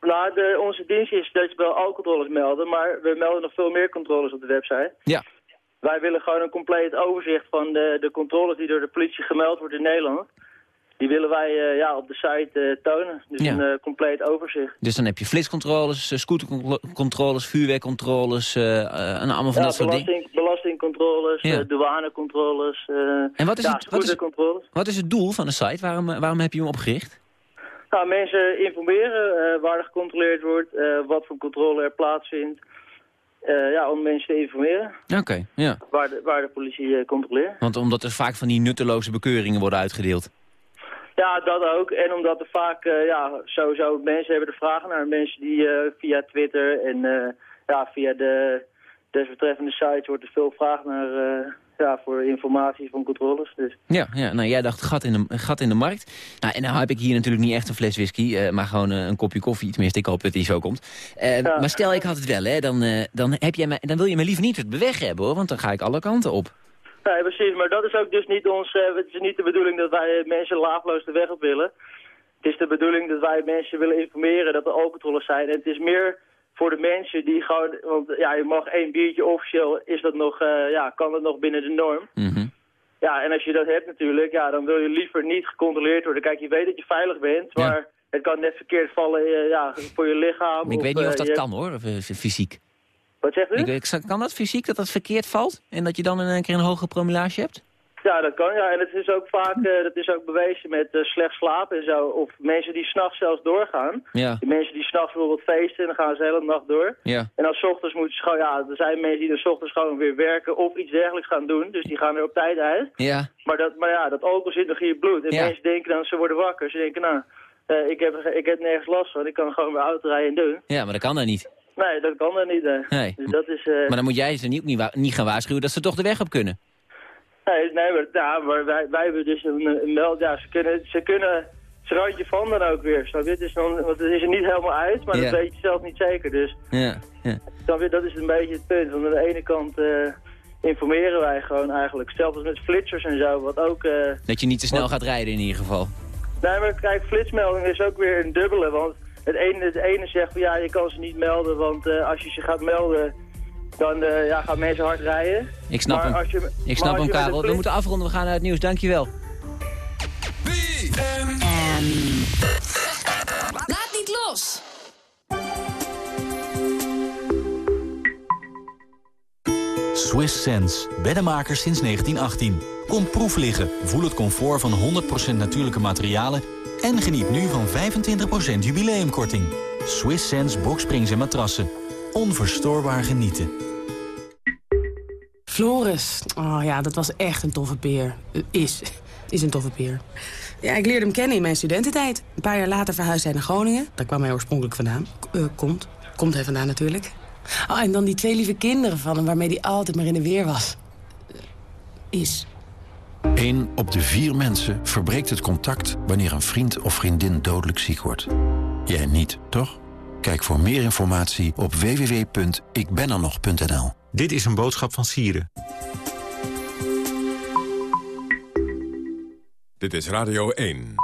Nou, de, onze dienst is dat we wel alcontroles melden, maar we melden nog veel meer controles op de website. Ja. Wij willen gewoon een compleet overzicht van de, de controles die door de politie gemeld worden in Nederland. Die willen wij eh, ja, op de site eh, tonen. Dus Ja. een eh, compleet overzicht. Dus dan heb je flitscontroles, scootercontroles, vuurwerkcontroles... en allemaal van Ja, dat soort dingen. belasting, belastingcontroles, Ja. douanecontroles, En wat is, ja, het, wat, is, wat is het doel van de site? Waarom, waarom heb je hem opgericht? Nou, mensen informeren waar er gecontroleerd wordt, wat voor controle er plaatsvindt. Ja, om mensen te informeren Oké, ja. waar de, waar de politie controleert. Want omdat er vaak van die nutteloze bekeuringen worden uitgedeeld. Ja, dat ook. En omdat er vaak, eh, ja, sowieso mensen hebben er vragen naar. Mensen die eh, via Twitter en eh, ja, via de desbetreffende sites wordt er veel vraag naar, ja, voor informatie van controles. Dus. Ja, ja nou jij dacht gat in de, gat in de markt. Nou, en nou heb ik hier natuurlijk niet echt een fles whisky, maar gewoon een kopje koffie. Tenminste, ik hoop dat die zo komt. Maar stel ik had het wel, hè, dan, dan, heb jij mij, dan wil je me liever niet het beweg hebben, hoor. Want dan ga ik alle kanten op. Nee, precies. Maar dat is ook dus niet ons, eh, het is niet de bedoeling dat wij mensen laagloos de weg op willen. Het is de bedoeling dat wij mensen willen informeren dat er alcoholcontroles zijn. En het is meer voor de mensen die gewoon, want ja, je mag één biertje officieel, is dat nog, eh, ja, kan dat nog binnen de norm. Mhm. Ja, en als je dat hebt natuurlijk, ja, dan wil je liever niet gecontroleerd worden. Kijk, je weet dat je veilig bent, maar het kan net verkeerd vallen eh, ja, voor je lichaam. ik weet niet of dat je- kan, hoor, of, fysiek. Wat zegt u? Ik, kan dat fysiek, dat dat verkeerd valt? En dat je dan in een keer een hoge promillage hebt? Ja, dat kan. Ja. En het is ook vaak eh, dat is ook bewezen met eh, slecht slapen en zo. Of mensen die s'nachts zelfs doorgaan. Ja. Die mensen die s'nachts bijvoorbeeld feesten en dan gaan ze de hele nacht door. Ja. En dan 's ochtends moeten ze gewoon, ja, er zijn mensen die dan 's ochtends gewoon weer werken of iets dergelijks gaan doen. Dus die gaan er op tijd uit. Ja. Maar, dat, maar ja, dat alcohol zit nog in je bloed. En Ja. mensen denken dan, ze worden wakker. Ze denken, nou, eh, ik, heb, ik heb nergens last van. Ik kan gewoon weer auto rijden en doen. Ja, maar dat kan dan niet. Nee, dat kan dan niet. eh. Nee. Dus dat is... eh, Maar dan moet jij ze niet, niet, niet gaan waarschuwen dat ze toch de weg op kunnen. Nee, nee maar, ja, maar wij, wij hebben dus een, een meld. Ja, ze kunnen, ze kunnen het randje van dan ook weer. Snap je? Is, dan, want het is er niet helemaal uit, maar dat weet je zelf niet zeker. Dus Ja, snap je, dat is een beetje het punt. Want aan de ene kant eh, informeren wij gewoon eigenlijk. Zelfs met flitsers en zo, wat ook... Dat je niet te snel gaat rijden in ieder geval. Nee, maar kijk, flitsmelding is ook weer een dubbele. Want het ene, het ene zegt van ja, je kan ze niet melden, want eh, als je ze gaat melden, dan eh, ja, gaan mensen hard rijden. Ik snap Maar hem. als je- Ik snap hem, Karel. We moeten afronden. We gaan naar het nieuws. Dankjewel. Laat niet los. Swiss Sense, beddenmakers sinds 1918. Kom proef liggen, voel het comfort van 100% natuurlijke materialen... en geniet nu van 25% jubileumkorting. Swiss Sense boksprings en matrassen. Onverstoorbaar genieten. Floris. Oh ja, dat was echt een toffe peer. Eh, Is. Is een toffe peer. Ja, ik leerde hem kennen in mijn studententijd. Een paar jaar later verhuisde hij naar Groningen. Daar kwam hij oorspronkelijk vandaan. Eh, komt. Komt hij vandaan natuurlijk. Oh, en dan die twee lieve kinderen van hem... waarmee hij altijd maar in de weer was. Eh, Is. Eén op de vier mensen verbreekt het contact wanneer een vriend of vriendin dodelijk ziek wordt. Jij niet, toch? Kijk voor meer informatie op www.ikbenernog.nl. Dit is een boodschap van Sieren. Dit is Radio 1.